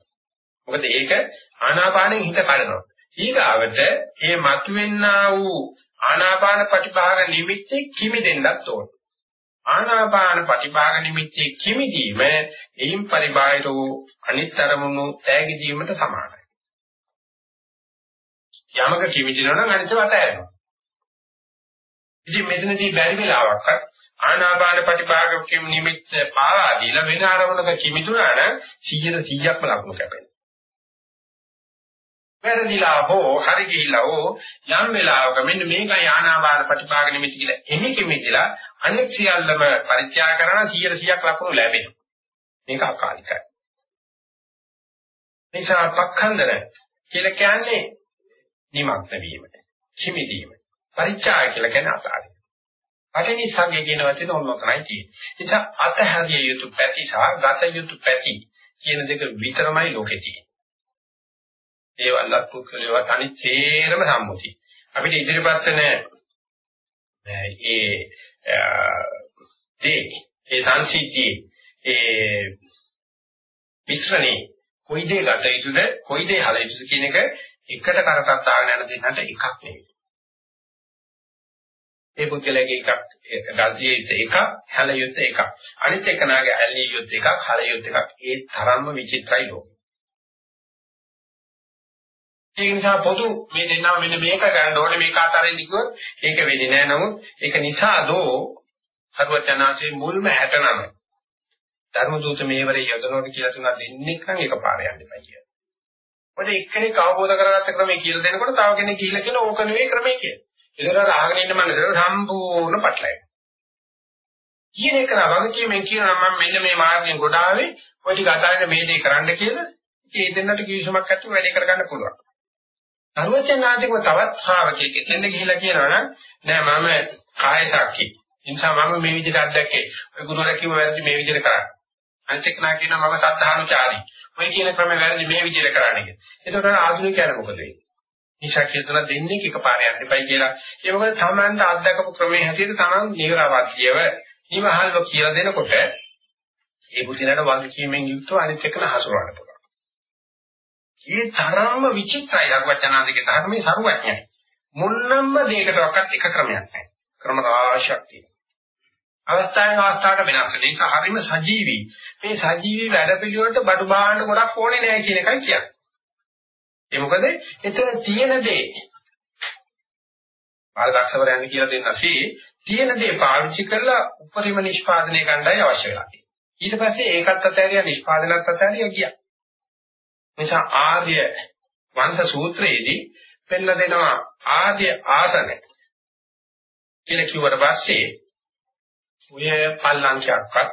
මොකද ඒක ආනාපානෙන් හිත කඩනවා. ඊගාවට මේ මතුවෙන්නා වූ ආනාපාන ප්‍රතිභාග නිමිත්තේ කිමි දෙන්නත් ඕනේ. ආනාපාන ප්‍රතිභාග නිමිත්තේ කිමිදීම එයින් පරිබාහිර වූ අනිත්තරමුණු තෑගි දීමට සමානයි. යමක කිමිදිනවා නම් අනිත්ව අතහැරෙනවා. ඉතින් මෙතනදී බැරි වෙලාවක්වත් ආනාපාන ප්‍රතිභාග කිම් නිමිත්ත පාවා දීලා වෙන අරමුණක කිමිදුනා නම් 100 100ක්ම ලකුණු කැපෙනවා. වැරදිලා හෝ හරි ගිහිලා හෝ යම් වෙලාවක මෙන්න මේකයි ආනාපාන ප්‍රතිපාග නිමිති කියලා එහි කිමිතිලා අනෙක් සියල්ලම පරිත්‍යාග කරන 100 100ක් ලකුණු ලැබෙනවා. මේක අකාලිකයි. නිසා පක්ඛන්දර කියලා කියන්නේ නිමග්න වීමට. කිමිදීම. පරිත්‍යාග කියලා කියන්නේ අතාරින. අටනිසංගේ කියන වචන ඕනෝතනයි තියෙන්නේ. නිසා අතහැරිය යුතු පැති සහ ගත යුතු පැති කියන දෙක විතරමයි ලෝකේ තියෙන්නේ. ඒවල්ලත් පුද්ගලයවත් අනිත් තේරම සම්මුති. අපිට ඉදිරිපත් වෙන ඒ ඒ ඒ සංසිද්ධි ඒ මිශ්‍රණේ කොයි දේ ගත යුතුද කොයි දේ හල යුතුද කියන එක එකට කරටක් දාගෙන යන දෙන්නට එකක් නෙවෙයි. ඒ පුද්ගලයාගේ එකක් ගල්දියේ එකක් හැල යුත්තේ එකක්. අනිත් එකනාගේ ඇල්ලිය යුත්තේ එකක් හල යුත්තේ එකක්. ඒ තරම්ම විචිත්‍රයි ලෝකෙ. ඒක නිසා පොදු මේ දෙන්නම මෙන්න මේක ගන්න ඕනේ මේක අතරින් කිව්වොත් ඒක වෙන්නේ නැහැ නමුත් ඒක නිසා දෝ සර්වඥාන්සේ මුල්ම 69 ධර්ම දූත මේවරේ යදනෝට කියලා තුනක් දෙන්නේ නම් ඒක පාර යන්න එපා කියලා. මොකද එක්කෙනෙක් අවබෝධ කරගත්ත ක්‍රමයේ කියලා දෙනකොට තව කෙනෙක් කියලා කියන ඕක නෙවෙයි ක්‍රමයේ කියලා. ඒකට අහගෙන ඉන්න මනසට සම්පූර්ණ පටලයි. කියන එක නම් වගකීමෙන් කියනවා මම මෙන්න මේ මාර්ගයෙන් ගොඩ ආවේ ඔය ටික අතාරින්න මේ දේ කරන්න කියලා. ඒ දෙන්නට කිවිසුමක් ඇතුව වැඩේ කරගන්න පුළුවන්. සර්වඥාන්තිකව තවත් ශ්‍රාවකයෙක් එතෙන්ද ගිහිලා කියනවා නෑ මම කාය සාක්ෂි. නිසා මම මේ විදිහට අත්දැකේ. ඔය ගුරුවරයා කිව්ව වැරදි මේ විදිහට කරන්න. අනිත් කෙනා කියනවා මම සත්‍තානුචාරී. ඔය කියන ක්‍රමේ වැරදි මේ විදිහට කරන්න කියලා. ඒකට ආධුනිකයන මොකද වෙන්නේ? නිසා කියන දෙන්නේ එකපාර යන්න එපයි කියලා. ඒ මොකද තමන්ට අත්දකපු ක්‍රමයේ හැටියට තමන් නිරවද්‍යව නිවහල්ව කියලා දෙනකොට ඒ බුද්ධිලට වගකීමෙන් යුක්තව අනිත් එකන හසුරවන්න පුළුවන්. ඒ තරම්ම විචිත්‍රයි අරුවචනාදිගේ ධර්මයේ සරුවඥයි. මොන්නම්ම දෙයකටවත් එක ක්‍රමයක් නැහැ. ක්‍රම රාශියක් තියෙනවා. අවස්ථාවෙන් අවස්ථාවට වෙනස් වෙන ඒක හරීම සජීවී. මේ සජීවී වැඩපිළිවෙලට බඩු බාහන්න ගොඩක් ඕනේ නැහැ කියන එකයි කියන්නේ. ඒ මොකද එතන තියෙන දේ පාරදක්ෂවරයන් කියලා දෙන්නසී තියෙන දේ පාවිච්චි කරලා උපරිම නිෂ්පාදනය ගන්නයි අවශ්‍ය වෙලා තියෙන්නේ. ඊට පස්සේ ඒකත් අතහැරියා නිෂ්පාදනත් අතහැරියා ගියා. නිසා ආර්ය වංශ සූත්‍රයේදී පෙන්න දෙනවා ආර්ය ආසන කියලා කිව්වට පස්සේ ඔය පල්ලංකයක්වත්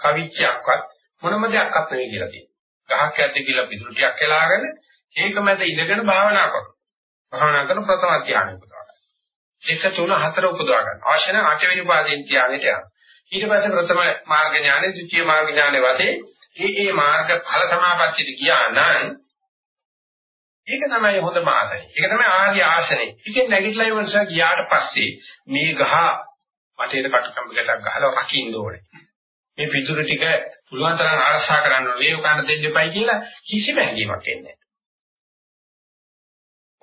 කවිච්චයක්වත් මොනම දෙයක්වත් නෙවෙයි කියලා තියෙනවා. ගහක් යද්දී කියලා පිටුරු ටිකක් එලාගෙන ඒක මැද ඉඳගෙන භාවනා කරනවා. භාවනා කරන ප්‍රථම ධානය උපදවා ගන්න. එක තුන හතර උපදවා ගන්න. අවශ්‍ය නම් අටවෙනි පාදයෙන් ධානයට යනවා. ඊට පස්සේ ප්‍රථම මාර්ග ඥානෙ, ද්විතීය මාර්ග ඥානෙ වශයෙන් මේ මේ මාර්ග ඵල සමාපත්තියට ගියා නම් ඒක තමයි හොඳම ආසනය. ඒක තමයි ආර්ය ආසනය. ඉතින් නැගිටලා ඉවරස ගියාට පස්සේ මේ ගහ වටේට කටුකම්බකට ගහලා රකින්න ඕනේ. මේ පිටුරු ටික පුළුවන් තරම් ආරක්ෂා කරන්න ඕනේ. ඒක උකන්න දෙන්න එපයි කියලා කිසිම හැඟීමක් එන්නේ නැහැ.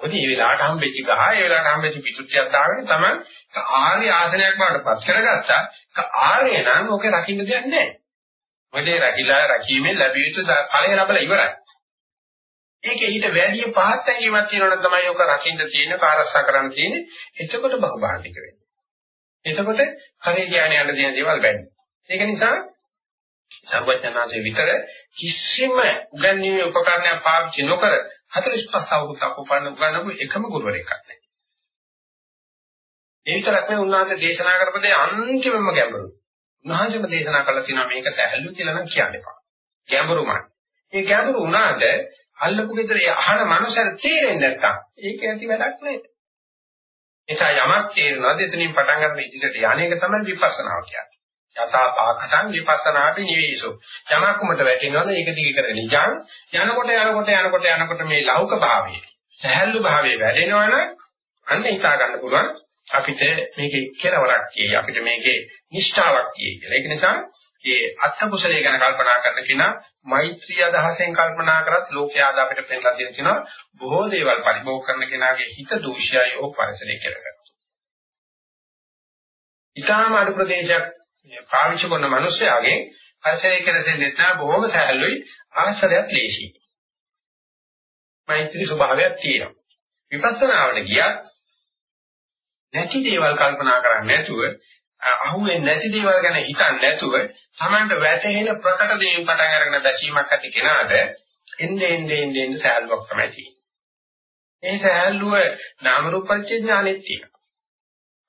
මොකද මේ වෙලාවට හම්බෙච්ච ගහ, ඒ වෙලාවට හම්බෙච්ච පිටුටියක් දාගෙන තමයි ආර්ය ආසනයක් වඩ පත් කරගත්තා. ඒක ආර්ය නම් ඕකේ රකින්න දෙයක් නැහැ. මොකද ඒ රකිලා රකීමේ ලැබිය යුතු ඵලය ලැබලා ඉවරයි. ඒකේ ඊට වැඩි පහත් ඇඟීමක් තියෙනවනම් තමයි ඔක රකින්න තියෙන, කාරස්සා කරන්න තියෙන්නේ. එතකොට බහුභාණ්ඩික වෙන්නේ. එතකොට කලේ ඥාන යන දින දේවල් වැඩි. ඒක නිසා සර්වඥාන්සේ විතර කිසිම උගන්වීමේ උපකරණයක් පාවිච්චි නොකර 45 අවුරුද්දක් උපන්න උගන්වපු එකම ගුරුවරයෙක් නැහැ. ඒ විතරක් නෙවෙයි උන්වහන්සේ දේශනා කරපදේ අන්තිමම ගැඹුරු. උන්වහන්සේම දේශනා කළා තියෙනවා මේක සැහැල්ලු කියලා නම් කියන්න එපා. ගැඹුරුමයි. ඒ ගැඹුරු වුණාට අල්ලපු ගෙදර අහන මනුස්සයර තේරෙන්නේ නැත්තම් ඒක ඇති වැඩක් නෑ. එසා යමක් තේරෙනවාද එතනින් පටන් ගන්න ඉදිරියට යන්නේක තමයි විපස්සනාව කියන්නේ. යථා පාකටන් විපස්සනාපි නිවේසෝ. යමක් උමට වැටෙනවද ඒක දිගේ කරගෙන යන යනකොට යනකොට යනකොට යනකොට මේ ලෞක භාවය සහැල්ලු භාවය වැඩෙනවනම් අන්න හිතා ගන්න පුළුවන් අපිට මේකේ කෙලවරක් කියේ අපිට මේකේ නිෂ්ඨාවක් කියේ කියලා. ඒක නිසා ඒ අත්ත කුසලයේ ගැන කල්පනා කරන කෙනා මෛත්‍රී අදහසෙන් කල්පනා කරත් ලෝකයා අපිට පෙන්නලා දෙන කෙනා බොහෝ දේවල් පරිභෝග කරන කෙනාගේ හිත දෝෂයයි ඕ පරිසරය කියලා කරනවා. ඊටාම අඩු ප්‍රදේශයක් පාවිච්චි කරන මිනිස්යාගේ පරිසරය කියලා දෙන්නේ නැහැ බොහොම සහැල්ලුයි ආශ්‍රයයක් ලේසි. මෛත්‍රී ස්වභාවයක් තියෙනවා. විපස්සනාවට ගියත් නැති දේවල් කල්පනා කරන්නේ නැතුව අහුවෙන්නේ නැති දේවල් ගැන හිතන්නේ නැතුව Tamanට වැටහෙන ප්‍රකට දේන් පටන් අරගෙන දැකීමක් ඇති කෙනාට එන්නේ එන්නේ එන්නේ එන්නේ සෑහලුවක් තමයි තියෙන්නේ. මේ සෑහලුව නාම රූප පරිච්ඡේ ඥානෙත් තියෙනවා.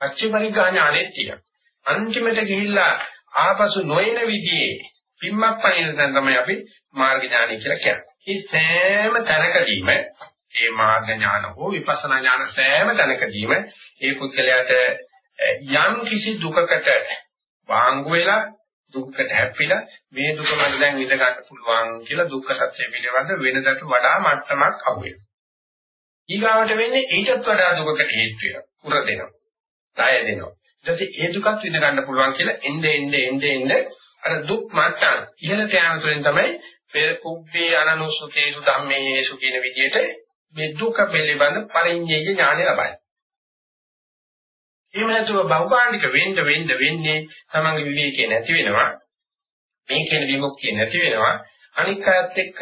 පච්ච පරිග්‍රහ ඥානෙත් තියෙනවා. අන්තිමට ගිහිල්ලා ආපසු නොයන විදිහේ පිම්මක් පනින තැන තමයි අපි මාර්ග ඥානය කියලා කියන්නේ. මේ සෑම තැනකදීම මේ මාර්ග ඥාන හෝ විපස්සනා ඥාන සෑම තැනකදීම ඒ පුද්ගලයාට යම් කිසි දුකකට වාංගු වෙලා දුක්කට හැප්පිලා මේ දුක මට දැන් විඳ ගන්න පුළුවන් කියලා දුක්ඛ සත්‍ය පිළිබඳ වෙනදට වඩා මට්ටමක් අහුවෙනවා. ඊගාවට වෙන්නේ ඊටත් වඩා දුකකට හේතු වෙනවා. උර දෙනවා. ණය දෙනවා. ඊට පස්සේ ඒ දුකත් විඳ ගන්න පුළුවන් කියලා එnde එnde එnde එnde අර දුක් මට්ටම් ඉහළට යන තුලින් තමයි පෙර කුබ්බේ අනනුසුතේසු ධම්මේසු කියන විදිහට මේ දුක පිළිබඳ පරිඤ්ඤය ඥානය ලබන්නේ. එහෙම නැතුව බහුපාණික වෙන්න වෙන්න වෙන්නේ තමන්ගේ විවේකේ නැති වෙනවා. මේ කියන විමුක්තිය නැති වෙනවා. අනික් අයත් එක්ක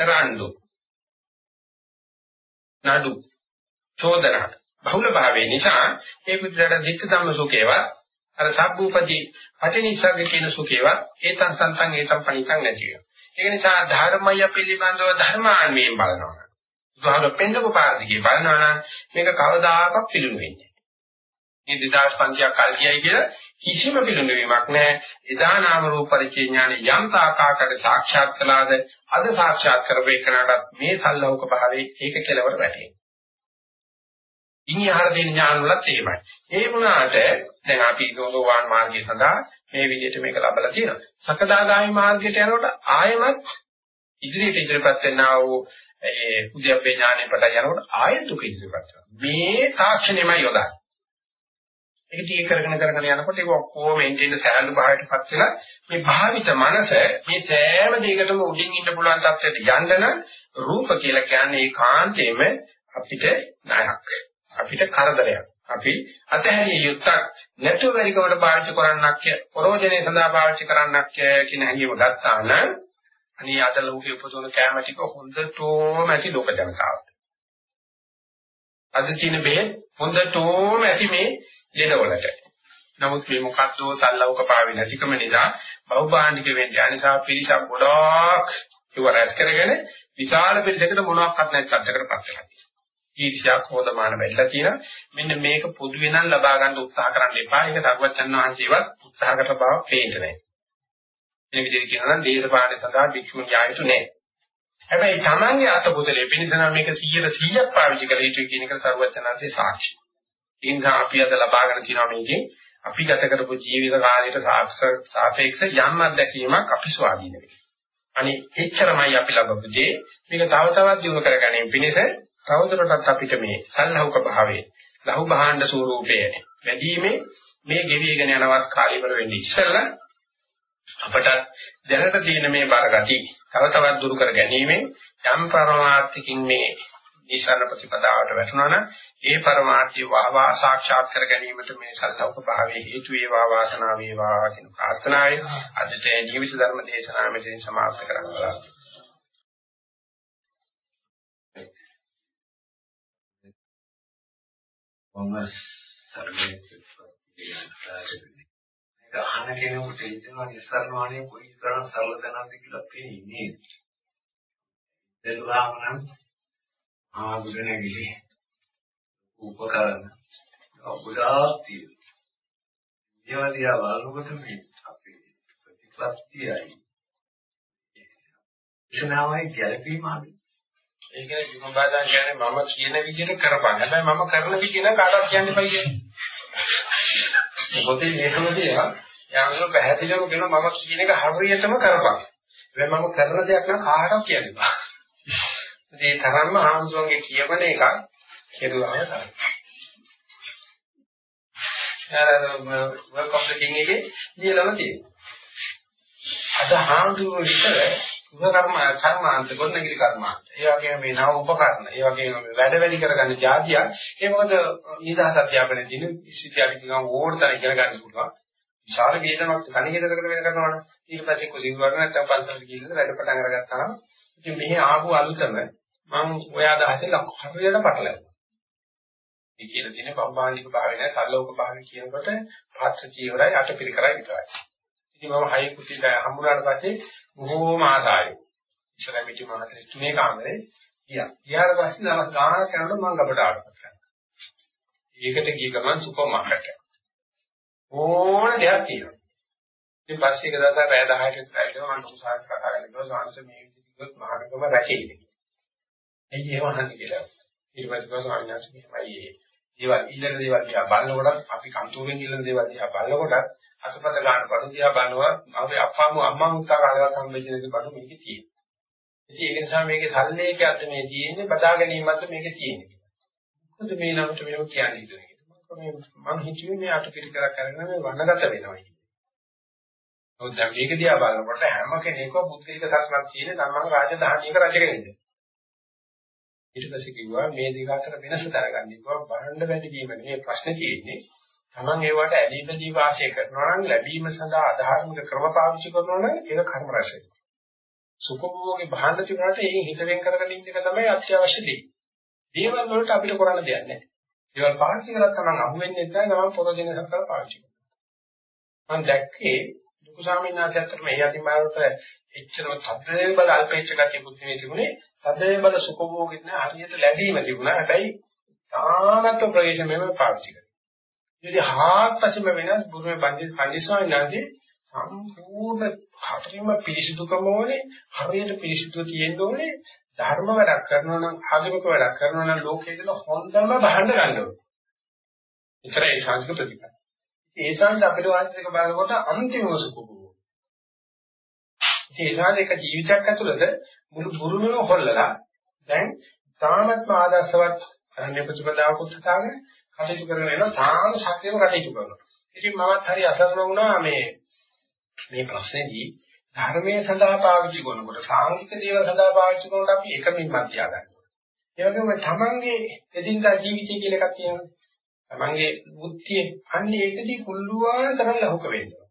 රණ්ඩු. නඩු. චෝදනා. බහුල භාවයේ නිසා ඒ පුදුරට ධිට්ඨ ධම්ම සුඛේවා අර සබ්බූපදී පටිනිසග්ග කියන සුඛේවා ඒතං සන්තං ඒතං පණිතං නැති වෙනවා. ඒ නිසා ධර්මය පිළිබඳව ධර්මාන්වයෙන් බලනවා. බුදුහාම පෙන්නපු පාරදිගේ බලනවා නම් මේක කවදාකවත් පිළිණු වෙන්නේ මේ 2500ක් කල් කියයි කියලා කිසිම පිළිගැනීමක් නැහැ. එදා නාම රූප පරිචේ ඥානෙ යම් තාකාකට සාක්ෂාත් කළාද අද සාක්ෂාත් කරපේකනටත් මේ සල්ලෝක භාවයේ ඒක කෙලවර වැටේ. ඉනිහාර දෙන ඥාන වලත් එහෙමයි. ඒ වුණාට දැන් අපි සෝවාන් මාර්ගය සඳහා මේ විදිහට මේක ලබලා තියෙනවා. සකදාගාමි මාර්ගයට යනකොට ආයමත් ඉදිරියට ඉදිරියපත් වෙනා වූ ඒ උද්‍යප්පේ ඥානෙ පටන් යනකොට ආයෙත් දුක ඉදිරියපත් වෙනවා. මේ තාක්ෂණයමයි යොදන්නේ. ඒක ටික කරගෙන කරගෙන යනකොට ඒක ඔක්කොම එන්ජින් සෑහළු භාවයටපත් වෙලා මේ භාවිත මනස මේ සෑම දෙයකටම උඩින් ඉන්න පුළුවන් තත්ත්වයට යන්න නම් රූප කියලා කියන්නේ ඒකාන්තයෙන්ම අපිට ණයක් අපිට කරදරයක් අපි අතහැරිය යුත්තක් නැතුව වැඩිකමට පාවිච්චි කරන්නක් ප්‍රෝජනේ සඳහා පාවිච්චි කරන්නක් කියන හැඟීම ගත්තා නම් අනේ අද ලෝකේ උපදවන කැම ටික හොඳටම ඇති ලෝක ජනතාවට අද තියෙන බෙහෙත් හොඳටම ඇති මේ ලෙඩවලට. නමුත් මේ මොකද්දෝ සල්ලවක පාවෙ නැතිකම නිසා බහුභාණ්ඩික වෙන්නේ. අනිසා පිරිසක් ගොඩාක් ඒව රැස් කරගෙන විශාල පිරිසකට මොනවාක්වත් නැති තත්ත්වයකටපත් වෙලා තියෙනවා. ඊර්ෂ්‍යා කෝධමාන වෙලා තියෙනවා. මෙන්න මේක පොදු වෙනන් ලබා ගන්න උත්සාහ කරන්න එපා. ඒක සර්වචන් වහන්සේවත් උත්සාහ කරන බව පේන්නේ නැහැ. මේ විදිහට කියනවා නම් දේශපාලන සඳහා භික්ෂුන් යායුතු නැහැ. හැබැයි Tamange අතපොතලේ පිණිසන මේක 100 100ක් පාවිච්චි කළ යුතුයි කියන එක සර්වචනanse සාක්ෂි. ඒ නිසා අපි අද ලබාගෙන තියෙනවා මේකේ අපි ගත කරපු ජීවිත කාලයට සාපේක්ෂ යම් අත්දැකීමක් අපි ස්වාධීන වෙනවා. අනේ එච්චරමයි අපි ලබපු දේ. මේක තව තවත් දියුණු කර ගැනීම පිණිස තවදුරටත් අපිට මේ සල්ලහුක භාවයේ ලහු භාණ්ඩ ස්වරූපයේ වැඩිීමේ මේ ගෙවිගෙන යන අවස් කාලීවර වෙන්නේ ඉස්සෙල්ලා අපට දැනට තියෙන මේ බරගති තව තවත් දුරු කර ගැනීමෙන් යම් පරමාර්ථිකින් මේ ඊශාන ප්‍රතිපදාවට වැටුණා නම් ඒ පරමාර්ථය වහවා සාක්ෂාත් කර ගැනීමට මේ සල්ලෝක භාවයේ හේතු වේවා වාසනාව වේවා කියන ප්‍රාර්ථනාවයි අදට ජීවිත ධර්ම දේශනාව මෙතනින් සමාප්ත කරනවා. මම සර්වේ අහන කෙනෙකුට හිතෙනවා නිස්සාරණවාණිය කොයි තරම් සරල තැනක්ද කියලා පේන්නේ. එල්ලාම නම් ආදුර නැගිලි උපකරණ ගොඩාක් තියෙනවා. ඒවා දිහා බලනකොට මේ අපේ ප්‍රතිපත්තියයි එසනාවයි ගැළපීම ආදී. ඒ කියන්නේ ජීවන බාධා කියන්නේ මම කියන විදිහට කරපන්. හැබැයි මම කරන විදිහ නම් කාටවත් කියන්න එපා කියන්නේ. පොතේ මේකම තියෙනවා යම් පැහැදිලිවම කියනවා මම කියන එක හරියටම කරපන්. හැබැයි මම කරන දෙයක් නම් කාටවත් කියන්න එපා. ඒ තරම්ම ආම්සෝන්ගේ කියවන එක කෙරුවාම තමයි. ආරම වර්ක් ඔෆ් ද කිං එකේ දීලම තියෙනවා. අද හාමුදුරුවෝ විතර සුභ කර්ම කර්මාන්ත ගොඩනැගිලි කර්මාන්ත. ඒ වගේම මේ නව උපකරණ, ඒ වගේම වැඩ වැඩි කරගන්න જાතිය. ඒ මොකද නිදහස් අධ්‍යාපනයේ තියෙන ඉස්තිතියක් නිකන් ඕඩතර ඉගෙන ගන්න පුළුවන්. විශාල වේදනක් කණිහෙදකට වෙන කරනවනේ. ඊට පස්සේ කුසින් වරණ නැත්නම් පන්සලට ගිහිල්ලා වැඩ පටන් අරගත්තා නම් ඉතින් මෙහි ආපු අලුතම මම ඔය අදහසේ ලක් හරියට පටලැවුවා. මේ කියලා තියෙන බම්බානික භාවය නෑ සල්ලෝක භාවය කියනකොට පාත්‍ර චීවරයි අටපිරිකරයි විතරයි. ඉතින් මම හයි කුටි හම්බුනාට පස්සේ බොහෝම ආසාවයි. ඉස්සරහ පිටි මහතේ තුනේ කාමරේ ගියා. ගියාට පස්සේ දවස් ගානක් යනකොට මම ගබඩ ආවපත් කරනවා. ඒකට ගිය ගමන් සුපර් මාකට් එක. ඕන දෙයක් තියෙනවා. ඉතින් පස්සේ එක දවසක් රෑ 10ට විතර ඇවිල්ලා මම උසාවියට කතා කරලා සංස මේ විදිහට මහානකම රැකෙයිද කියලා. ඇයි ඒව අහන්නේ කියලා. ඊට පස්සේ ගාස ආඥාසි මේයි දේවල් ඊළඟ දේවල් දිහා බලනකොට අපි කන්තුරෙන් ඊළඟ දේවල් දිහා බලනකොට අසපත ගන්න බඩු දිහා බලනවා අපේ අප්පාම අම්මා මුත්තා කාලයක් සම්බෙජනක බඩු මේකේ තියෙනවා. ඉතින් ඒක නිසා මේකේ සල්ලේකයක්ද මේ තියෙන්නේ බදා ගැනීමක්ද මේකේ තියෙන්නේ. මොකද මේ නමට මේක කියන්නේ හිතුවේ. මම හිතුවේ මේ අටපිරිකරක් කරගෙන මේ වන්නගත වෙනවා කියන්නේ. ඔව් දැන් මේක දිහා බලනකොට හැම කෙනෙක්ම බුද්ධික සත්‍යක් තියෙන ධම්මං රාජධානියක රජ කෙනෙක්ද. ඊට පස්සේ කිව්වා මේ දෙක අතර වෙනස දරගන්න කිව්වා බහන්න බැරි වීම නෙවෙයි ප්‍රශ්නේ තියෙන්නේ. Taman ඒවට ඇලීමදී වාසය කරනවා නම් ලැබීම සඳහා ආධාර්මික ක්‍රම පාවිච්චි කරනවා නම් ඒක කර්ම රසයි. සුඛභෝගේ බහන්න තිබුණාට ඒ හිත වෙන් කරගෙන ඉන්න එක තමයි අත්‍යවශ්‍ය දේ. දේවල් වලට අපිට කරන්න දෙයක් නැහැ. ඒවල් පාවිච්චි කරලා Taman අහු වෙන්නේ නැහැ Taman පොරොදින සකල පාවිච්චි කරනවා. මම දැක්කේ ලොකු ස්වාමීන් වහන්සේ අතර මේ යතිමාරට එච්චරම තද බල අල්පේච්ඡ ගතියකුත් නෙවෙයි තිබුණේ තද බල සුඛභෝගිත නෑ හරියට ලැබීම තිබුණා හැබැයි තාමත් ප්‍රවේශමෙම පාවිච්චි කරා ඉතින් හාත්පසම වෙනස් බුරුමේ පන්දි පන්දිස්වාමීන් වහන්සේ සම්පූර්ණ හතරින්ම පිරිසිදුකම ඕනේ හරියට පිරිසිදුව තියෙන්න ඕනේ ධර්ම වැඩක් කරනවා නම් ආගමික වැඩක් කරනවා නම් ලෝකයේ දෙන හොඳම බහඳ ගන්න ඕනේ. ඒතරයි සංස්කෘත ප්‍රතිපද. ඒ සංස අපිට වාස්තවික බලනකොට අන්තිම සුඛභෝග ඒ නිසා ඒක ජීවිතයක් ඇතුළත මුළු පුරුමම හොල්ලලා දැන් තාමත්ම ආදර්ශවත් අරණ්‍ය ප්‍රතිපදාවකුත් හදාගෙන කටයුතු කරගෙන යනවා තාම ශක්තියම කටයුතු කරනවා. ඉතින් මමත් හරි අසරණ වුණා මේ මේ ප්‍රශ්නේදී ධර්මයේ සඳහා පාවිච්චි කරනකොට සාංගික දේවල් සඳහා පාවිච්චි කරනකොට අපි එකමින් මත් තියාගන්නවා. ඒ වගේම තමන්ගේ එදිනදා ජීවිතය කියලා එකක් තියෙනවා. තමන්ගේ බුද්ධිය අන්නේ ඒකදී කුල්ලුවාන තරම් ලහුක වෙනවා.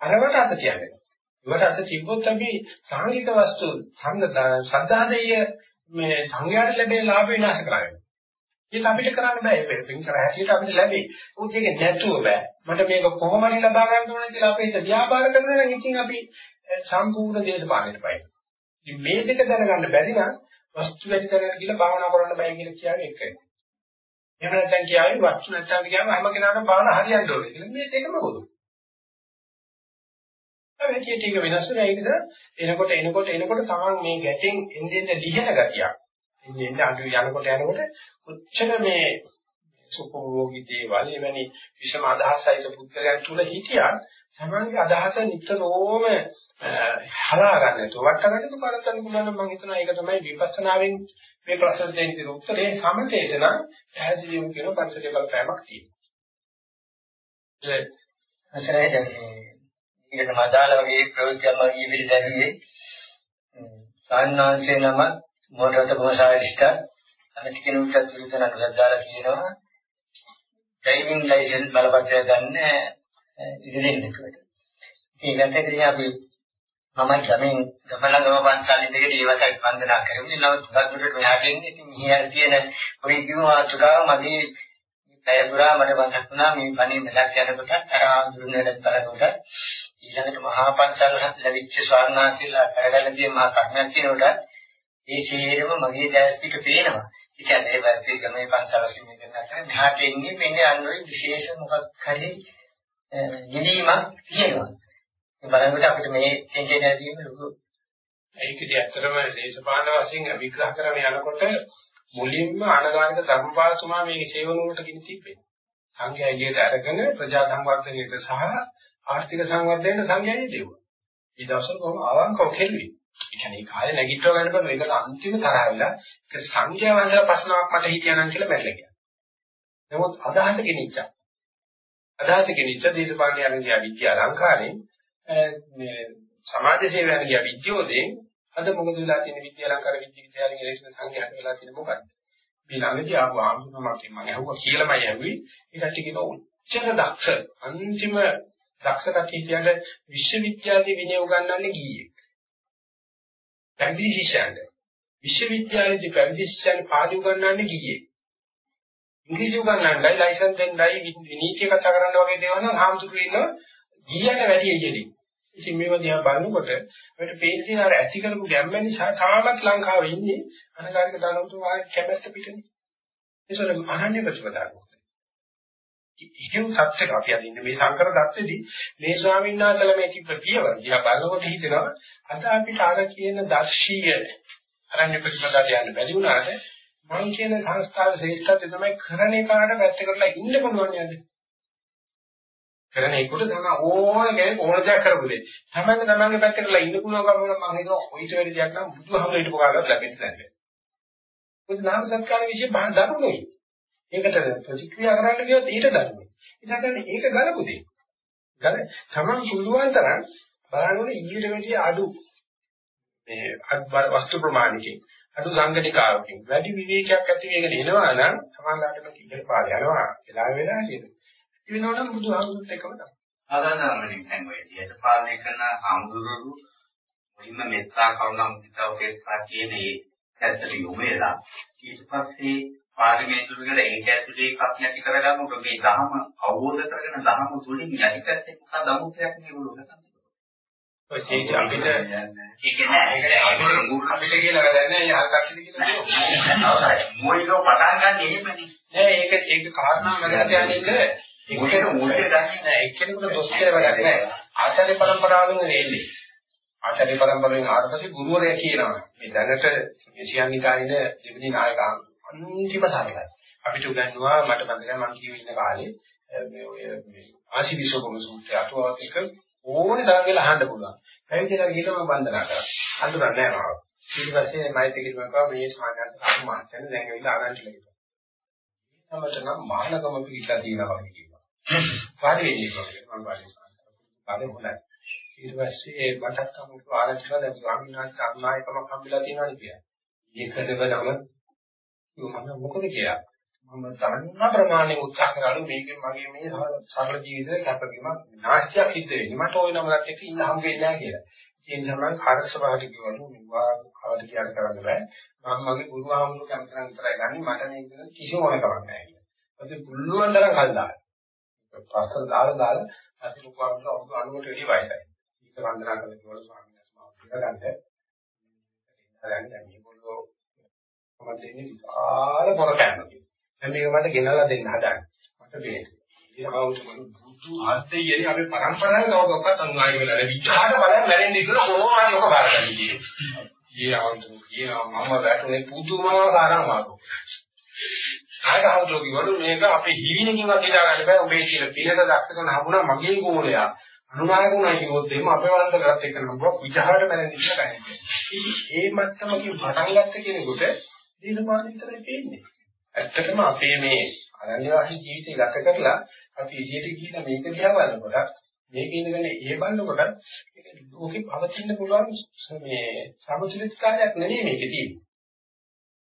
අරවට අත තියාගන්න. ඒවට අත තිබ්බොත් අපි සාංගික වස්තු ඡන්ද ශ්‍රද්ධාදේය මේ සංඥාට ලැබෙන ලාභ විනාශ කරගන්නවා. ඒක අපිට කරන්න බෑ. ඒක පින් කර හැටියට අපිට ලැබේ. උත් ඒක නැතුව බෑ. මට මේක කොහොම හරි ලබා ගන්න ඕනේ කියලා අපේ හිත ව්‍යාපාර කරනවා නම් ඉතින් අපි සම්පූර්ණ දේශපාලනයට පයින්. ඉතින් මේ දෙක දැනගන්න බැරි නම් වස්තු වැඩි කරගෙන ගිහලා භාවනා කරන්න බෑ කියලා කියන්නේ ඒකයි. එහෙම නැත්නම් කියාවේ වස්තු නැත්නම් කියනවා හැම කෙනාටම භාවනා හරියන්න ඕනේ කියලා. මේ දෙකම පොදු. ඒ ටික ටික වෙනස් වෙන ඒකද එනකොට එනකොට එනකොට තමන් මේ ගැටෙන් එන්නේ ලිහින ගතියක්. එන්නේ අඳු යනකොට යනකොට කොච්චර මේ සුඛෝභෝගී දේවල් එවැනි විෂම අදහසයිද පුද්ගලයන් තුල හිටියත් සමහරවිට අදහස නිතරම හලා ගන්න තු වට ගන්න කරතන පුළුවන් මම හිතනවා ඒක තමයි විපස්සනාවෙන් මේ ප්‍රශ්න දෙන්න තියෙන උත්තරේ. සමතේට නම් පැහැදිලිවම කියන පරිසරය බලපෑමක් තියෙනවා. ඒ දැන් මේකට මදාල වගේ ප්‍රවෘත්තියක් මම ඊවිල දැරුවේ සාන්නාංශේ නම මොඩරට බොසාරිස්ට අනිත් කෙනෙකුට විරුද්ධ නඩුවක් දාලා කියනවා ඩ්‍රයිවිං ලයිසන්ස් බලපත්‍රය ගන්න ඉදිරියෙන් එකට. ඒකට ඉතින් අපි මම ගමෙන් ගමලඟම පන්සල් දෙකේ ඒවට වන්දනා කරමු. නමුත් ගල්මුඩට මෙහාට එන්නේ ඉතින් මෙහාට තියෙන ඔය කිව්වා තුකාව මගේ පැය පුරා මට මතක් වුණා මේ පණේ මෙලක් යනකොට අර ආඳුරනේට බලනකොට ඊළඟට මහා පන්සල් ලැබිච්ච ස්වාමීනාසීලා කරගන්න තියෙන මහා කර්මයක් තියෙනකොට ඒ ශරීරෙම මගේ දැස් පිට පේනවා. ඒ කියන්නේ ඒ වගේ ගමේ පන්සල් වශයෙන් මෙතන නැහැ. මෙහාට එන්නේ මෙන්නේ අන්නෝයි විශේෂ මොකක් හරි නිදීමක් තියෙනවා. ඒ බලනකොට අපිට මේ තේජේ නැතිවීම ලොකු ඒකදී ඇත්තටම දේශපාලන වශයෙන් විග්‍රහ කරගෙන යනකොට මුලින්ම අනගාരിക ධර්මපාලතුමා මේ සේවනුවට කිනි තිබෙන්නේ. සංඝයා එළියට අරගෙන ප්‍රජා සංවර්ධනයට සහ ආර්ථික සංවර්ධනයට සංඝයා යෙදුවා. මේ දවස්වල කොහොම අවංකව කෙල්ලුවේ. ඒ කියන්නේ කාලේ නැගිටව ගන්න බෑ ඒකට අන්තිම තරහ වෙලා ඒක සංඝයා වහන්සේලා ප්‍රශ්නාවක් මට හිතියානම් කියලා බැලලා ගියා. නමුත් අදහස ගෙනිච්චා. අදහස ගෙනිච්ච දේශපාලනයන් කියා විද්‍යා ලංකාවේ මේ සමාජ සේවයන් කියා විද්‍යෝදයෙන් අද මොකද වෙලා තියෙන විද්‍යා ලංකාර විද්‍යා විද්‍යාලයේ ඉලෙක්ෂන් සංඝයාට වෙලා තියෙන මොකක්ද? මේ ළඟදී ආපු ආම්සුනමක් මම අහුවා කියලාමයි ඇහුවේ. ඒකට කියන උච්චර දක්ෂ අන්තිම දක්ෂ කටියට විශ්වවිද්‍යාලයේ විනය උගන්වන්නේ ගියේ. පැවිදි ශිෂ්‍යයන්ට විශ්වවිද්‍යාලයේදී පැවිදි ශිෂ්‍යයන් පාඩි උගන්වන්නේ ගියේ. ඉංග්‍රීසි උගන්වන්නයි ලයිසන්ස් දෙන්නයි නීතිය කතා කරන්න වගේ දේවල් නම් හාමුදුරුවෝ ඉන්නවා ගියන්න වැඩි එළියදී. ඉතින් මේව දිහා බලනකොට අපිට පේන්නේ අර ඇති කරපු ගැම්ම නිසා තාමත් ලංකාවේ ඉන්නේ අනගාരിക දනවතුමා කැමැත්ත පිටනේ. ඒසොර අහන්නේ ප්‍රතිපදාවක්. ඉහිව් සත්‍යක අපි අද ඉන්නේ මේ සංකර தත්ත්වෙදී මේ ස්වාමීන් වහන්සේලා මේ තිබ්බ පියවර දිහා බලනකොට හිතෙනවා අද අපිට අර කියන දර්ශීය අරණ්‍ය ප්‍රතිපදාට යන්න බැරි වුණාට මම කියන සංස්කාර ශ්‍රේෂ්ඨත්වය තමයි කරන එකට පැත්ත කරලා ඉන්න පුළුවන් නේද? කරන එකට තමයි ඕන කෙනෙක් ඕන දෙයක් කරපු දෙයක්. තමන්ගේ තමන්ගේ පැත්ත කරලා ඉන්න පුළුවන්කම මම හිතනවා ඔයිට වැඩි දෙයක් නම් බුදුහමෝ ඊට පොකාලවත් ලැබෙන්නේ නැහැ. මොකද නාම සංස්කාර විශ්ේ බහන් දරුණුයි. ඒකට ප්‍රතික්‍රියා කරන්න ගියොත් ඊට දරුණුයි. ඉතින් ඒක ගලපු දෙයක්. ගල තමන් පුළුවන් තරම් බලන්න ඊට වැඩි අඩු මේ වස්තු ප්‍රමාණිකේ අඩු සංගණිකාවකින් වැඩි විවේකයක් ඇති වෙගෙන එනවා නම් සමානලාටම කිහිප පාර යනවා වෙලා වෙලා නේද ඒ වෙනවනම් බුදුහාමුදුරුත් එකම තමයි ආදානවලින් දැන් ඔය විදිහට පාලනය කරන ආමුදුරුරු මුලින්ම මෙත්තා කරුණා මුදිතා උපේක්ෂා කියන ඒ ඇත්තට යොමු වෙලා ඊට පස්සේ පාරමිතුරු කියලා ඒක ඇතුලේ එකක් නැති කරගන්නකොට මේ ධර්ම අවබෝධ කරගෙන ධර්ම තුලින් යටිපැත්තේ මොකක්ද අමුත්‍යක් මේගොල්ලෝ කරන්නේ. ඔය චේන්ජ් අපිට ඒක නෑ ඒකට අපේ මූල අපිට කියලා වැඩන්නේ ඒ අල්කච්චිද කියලා කියනවා. අවසයි මොයිලෝ පටන් ගන්න එහෙමනේ. නෑ ඒක ඒක කාරණා වැඩකට යන්නේ ඒක ඒක මූලික දන්නේ නෑ එක්කෙනෙකුට දොස් කියලා වැඩක් නෑ. ආචාර්ය පරම්පරාවෙන් වෙන්නේ. ආචාර්ය පරම්පරාවෙන් ආරම්භ කරේ ගුරුවරයා කියනවා. මේ දැනට මේ සියන්නිකායින දෙවිනි නායකයන් අන්තිම සාරකයි අපිට උගන්වුවා මට මතකයි මම කියව ඉන්න කාලේ මේ ඔය ආශිවිසෝකම සූත්‍රය අටුවාවත් එක ඕනේ තරම් වෙලා අහන්න පුළුවන්. පැවිදිලා ගිහලා මම වන්දනා කරා. අඳුරන්නේ නැහැ මාව. ඊට පස්සේ මෛත්‍රී කිරුවා කව මේ සමාජයන්ට අනුමානයෙන් දැන් ඇවිල්ලා ආගන්තුල කිව්වා. තමට නම් මහානකම පිළිලා තියෙනවා වගේ කිව්වා. පාඩි වෙන්නේ කොහොමද? මම පාඩි පාඩි හොඳයි. ඊට පස්සේ මටත් අමුතු ආරංචිලා දැන් ස්වාමීන් වහන්සේ අනුනායකමක් හම්බෙලා තියෙනවා නේ කියලා. ඒකදවලම මම මොකද කියලා. මම දන්න ප්‍රමාණය උත්සාහ කරලා මේකෙන් මගේ මේ සරල ජීවිතේ කැපවීමක් නාස්තියක් සිද්ධ වෙන්නේ. මට ওই නමකට එක්ක ඉන්න හම් වෙන්නේ නැහැ කියලා. ඒ නිසා මම කාර්ය සභාවට ගියවලු මෙවුවා කවද කියන කරන්න බෑ. මම මගේ ගුරු ආමුණු කැමතරන් විතරයි ගන්නේ මට මේක කිසිම ඕනකමක් නැහැ කියලා. ඒත් පුළුවන් තරම් කල් දාන්න. පස්සට දාලා දාලා අපි ලොකු ආමුණු අවුරුදු 90ට වැඩි වයසයි. ඒක වන්දනා කරලා කිව්වලු ස්වාමීන් වහන්සේ මාව පිළිගන්න. හරියන්නේ දැන් මේගොල්ලෝ මම දෙන්නේ විශාල පොර කෑමක්. දැන් මේක මට ගෙනල්ලා දෙන්න හදන්නේ. මට බේරෙන්න. බුදු ආත්‍යයනේ අපි පරම්පරාවේ කවදාවත් අනුගාමී වෙලා නැහැ. විචාර බලන්න මැරෙන්න ඉතල කොහොම හරි ඔක බාරගන්න කියන්නේ. ඊ ආවුතු ඊ මම වැටුනේ පුදුමාකාර අමාරු. ආයතහවලු කිව්වලු මේක අපේ හිවිනකින්වත් හිතා ගන්න බෑ. ඔබේ කියන පිළිද දක්ෂකම හම්බුණා මගේ ගෝලයා. අනුනායකුණා කිව්වොත් එහෙම අපේ වලට කරත් එක්ක නම් බෝ විචාරට මැරෙන්න ඉතල ගන්නේ. ඒ මත්තමකින් පටන් ගත්ත කෙනෙකුට දේශපාලන විතරයි තියෙන්නේ. ඇත්තටම අපේ මේ අනන්‍යවාසී ජීවිතය ගත කරලා අපි එළියට ගිහින් මේක දිහා බලනකොට මේක ඉඳගෙන ඒ බලනකොට ඒක ලෝකෙ පවතින්න පුළුවන් මේ සමතුලිතතාවයක් නෙවෙයි මේකේ තියෙන්නේ.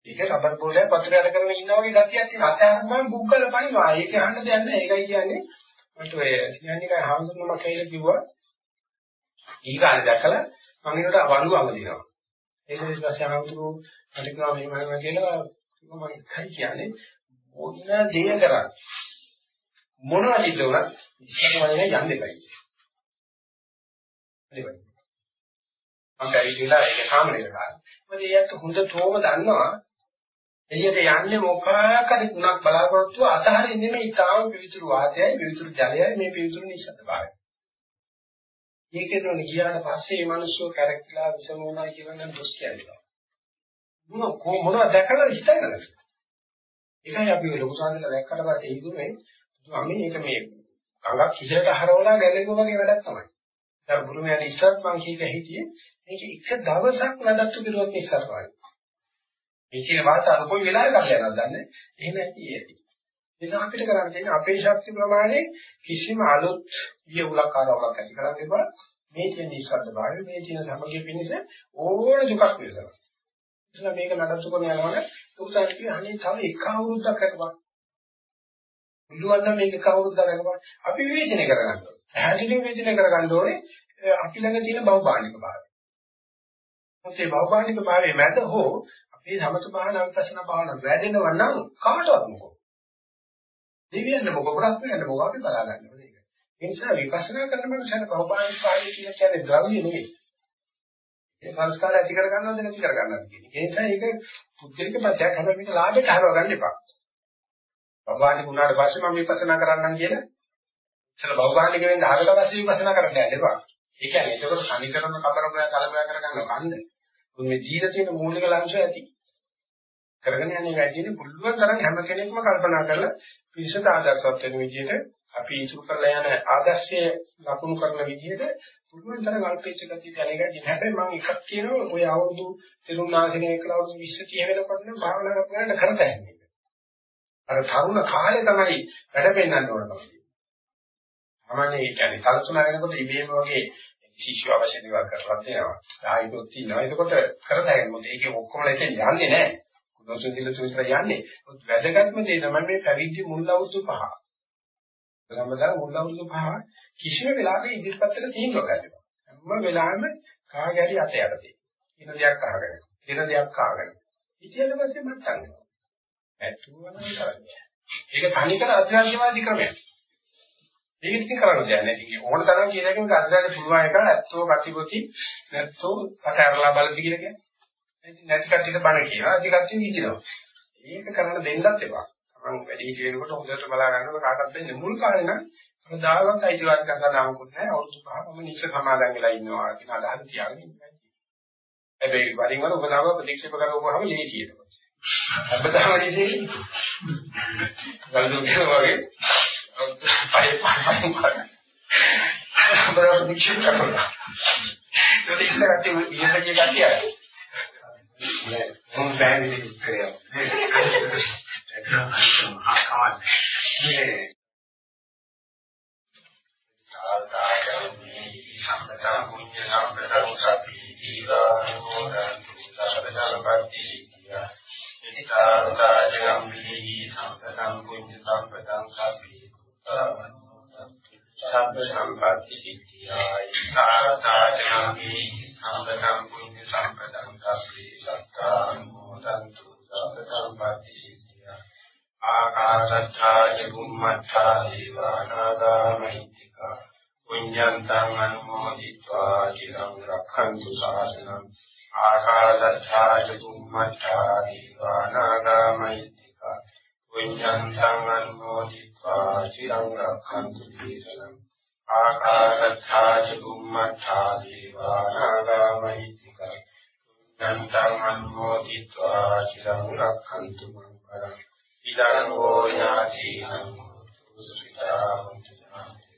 ඒක රබර් බෝලයක් පතරයට කරගෙන ඉන්නා වගේ ගතියක් තියෙන අත්‍යවශ්‍යම බුක්කල පනිනවා. ඒක අහන්න දෙයක් නැහැ. ඒකයි කියන්නේ මට ඔය කියන්නේ හාමුදුරුවෝ මම කියලා කිව්වා ඊගානේ දැකලා මම ඒකට වඳුවම දෙනවා. ඒක ඊට පස්සේ හාමුදුරුවෝ මට කිව්වා මෙහෙම මෙහෙම කියලා මම එකයි කියන්නේ මොන දේ කරන්නේ මොනවා සිද්ධ වුණත් ඉස්සරහමනේ යන්න එපයි. හරිවයි. මම ඇවිල්ලා ඒක සාමනීය කාරණා. මොකද ඒත් හොඳටම දන්නවා එළියට යන්නේ මොකක්ද ගුණක් බලාපොරොත්තු අතහරින්නේ නෙමෙයි තාම පිවිතුරු වාතයයි පිවිතුරු ජලයයි මේ පිවිතුරු නිශ්ශබ්දභාවය. ඒකේදෝන ගියාට පස්සේ මේ මිනිස්සු කැරක්ටලා විසම වුණා කියන නම් දොස් කියන්නේ. මොන මොනවද දැකලා හිතන්නේ ඒකයි අපි ලොකු සංකල්ප දැක්කට පස්සේ හිතුනේ ස්වාමී මේක මේ ගඟක් කිසලට හරවලා ගැලෙනවා වගේ වැඩක් තමයි. දැන් බුරුමයන් ඉස්සත් මං කීක හිටියේ මේක එක දවසක් නඩත්තු කරුවොත් ඉස්සරහයි. මේකේ වාසාව කොයි වෙලාවෙ කරලා යනවද දන්නේ? එහෙම ඇති ඇති. ඒක අපිට කරන්න තියෙන අපේ ශක්ති ප්‍රමාණය කිසිම අලුත් වියුලක් ආරවයක් ඇති කරන්න එපා. මේ තියෙන නිස්සද්ද භාවය මේ තියෙන සමගිය පිණිස ඕන දුකක් වෙනවා. ඉතින් මේක නඩත්තු කරන යනවනේ උත්සාහ කිය අනේ තව එක අවුරුද්දක් කරපන්. පුළුවන් නම් මේක කවුරුද කරගන්න. අපි විවේචනය කරගන්න ඕනේ. පැහැදිලිව විවේචනය කරගන්න ඕනේ අපි ළඟ තියෙන බහුබාණික භාවය. මොකද බහුබාණික භාවයේ මැද හෝ අපේ සමත භාවන අවිපස්සන භාවන වැඩෙනව නම් කාටවත් මොකෝ. දෙවියන් මොකෝ ප්‍රශ්නයන් මොකෝ අපි බලා ගන්න ඕනේ ඒක. ඒ නිසා විපස්සනා කරන මනුස්සයන බහුබාණික භාවය කියන්නේ ද්‍රව්‍ය නෙවෙයි. ඒ සංස්කාර ඇති කර ගන්නවද නැති කර ගන්නවද කියන්නේ. ඒ නිසා ඒක පුද්ගලික පැත්තක් හැබැයි මේක ලාභයට හරව ගන්න එපා. බහුබාණික වුණාට පස්සේ මම විපස්සනා කරන්නම් කියලා ඉතල බහුබාණික වෙන්න හදලා පස්සේ විපස්සනා කරන්න යන්න එපා. ඒ කියන්නේ ඒකවල සමීකරණ කතරගය කලබය කරගන්න කන්ද. මේ ජීවිතේ තියෙන මූලික ලක්ෂණ ඇති. කරගෙන යන්නේ වැඩිනේ පුළුවන් තරම් හැම කෙනෙක්ම කල්පනා කරලා පිරිසට ආදර්ශවත් වෙන විදිහට අපි ඉසු කරලා යන ආදර්ශයේ ලකුණු කරන විදිහට පුළුවන් තරම් අල්පේච්ච ගතිය දැනගන්න. හැබැයි මම එකක් කියනවා ඔය අවුරුදු තිරුණාසනේ කියලා අවුරුදු 20 30 වෙනකොට නම් භාවනා කරන්න කරතැන්නේ. අර තරුණ කාලේ තමයි වැඩ පෙන්වන්න ඕන තමයි. සාමාන්‍ය ඒ කියන්නේ කල්පනා වෙනකොට ඉබේම වගේ ශිෂ්‍ය අවශ්‍ය දේවල් කරලා තියෙනවා. ආයෙත් තියෙනවා. ඒකකොට කරදැයි මොකද ඒකේ ඔක්කොම ලෙතෙන් යන්නේ නැහැ. කුණොසුදිල තුන්තර යන්නේ. වැදගත්ම දේ තමයි මේ පැවිදි මුල් අවුරුදු පහ. සම්මතන මුල් අවුරුදු පහ කිසිම වෙලාවක ඉදිරිපත් වෙලා තීන්දුව ගන්නවා. හැම වෙලාවෙම කාගේ හරි අත යට තියෙන. ඉන දෙයක් අහගෙන. ඉන දෙයක් අහගෙන. ඊට පස්සේ මත් ගන්නවා. ඇතුවම කරන්නේ. ඒක තනිකර අධ්‍යාත්මවාදී ක්‍රමයක්. ඒක ඉතින් කරන්න දෙයක් නැහැ. ඉතින් ඕන තරම් කියන එකෙන් අධ්‍යාත්ම පුළුවන් එක ඇත්තෝ කටිපොති නැත්තෝ කටරලා බලති කියලා කියන්නේ. ඉතින් නැති කටියට බණ කියනවා. අධි කටිය විදිනවා. ඒක කරන්න දෙන්නත් එපා. තමන් වැඩි හිටි වෙනකොට හොඳට බලා ගන්නකොට කාටවත් දෙන්නේ මුල් කාලේ නම් කවදාවත් අයිතිවාසිකම් ගන්නවකුත් නැහැ. අවුරුදු පහම නිච්ච සමාදන් වෙලා ඉන්නවා කියන අදහස තියාගෙන ඉන්නවා. හැබැයි වරින් වර උපනාම ප්‍රතික්ෂේප කරවුවාම ලේසියි. අපතම විශේෂයි. ගල්දුන් වගේ පය පය පය. බරව නිචිත කරනවා. ඒක ඉස්සරහට ඉහළට ගියයි. නෑ මොන් බෑනේ ඉස්සරහ. ඒක තමයි. සාදාගමී සම්පතං පුඤ්ඤ සම්පතං සබ්බී දීවානෝ දන්තු සබ්බදලපති ඉතාවතාජනම් විහි සම්පතං පුඤ්ඤ සම්පතං සබ්බේ සබ්බ සම්පatti අපේ සත්තානුමෝදන්තු සබ්බකම්පතිසිද්ධා ආකාශත්තා චුම්මත්තා දීවානාගාමයිත්‍තික පුඤ්ඤන්තං අනුමෝදිत्वा චිරං රක්ඛන්තු සාසනං ආකාශත්තා චුම්මත්තා දීවානාගාමයිත්‍තික පුඤ්ඤන්තං අනුමෝදිत्वा චිරං රක්ඛන්තු දේශනං ආකාශත්තා චුම්මත්තා දීවානාගාමයිත්‍තික යන්තං අනුමෝදිत्वा චිරං රක්ඛන්තු මං පරං ඉදං හෝ ඥාතිනම් සුසිතාවන්ත ඥාති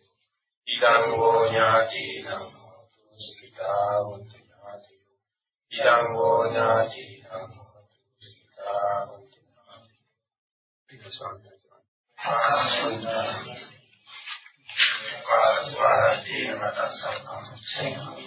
ඉදං හෝ ඥාතිනම් සුසිතාවන්ත ඥාති ඉදං හෝ ඥාතිනම් සුසිතාවන්ත ඥාති පිටසන්ත කාස්වාදීන මතසම්පන්න සේනා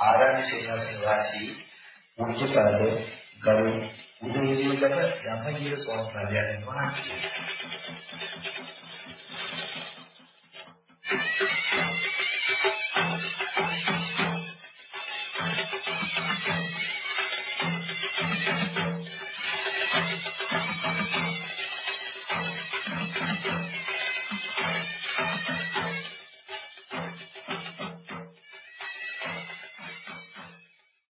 ආරණ්‍ය සේනාසන වාසී උච්චපද ගරු උදේවිදක යමජීව ස්වාමීන් වහන්සේ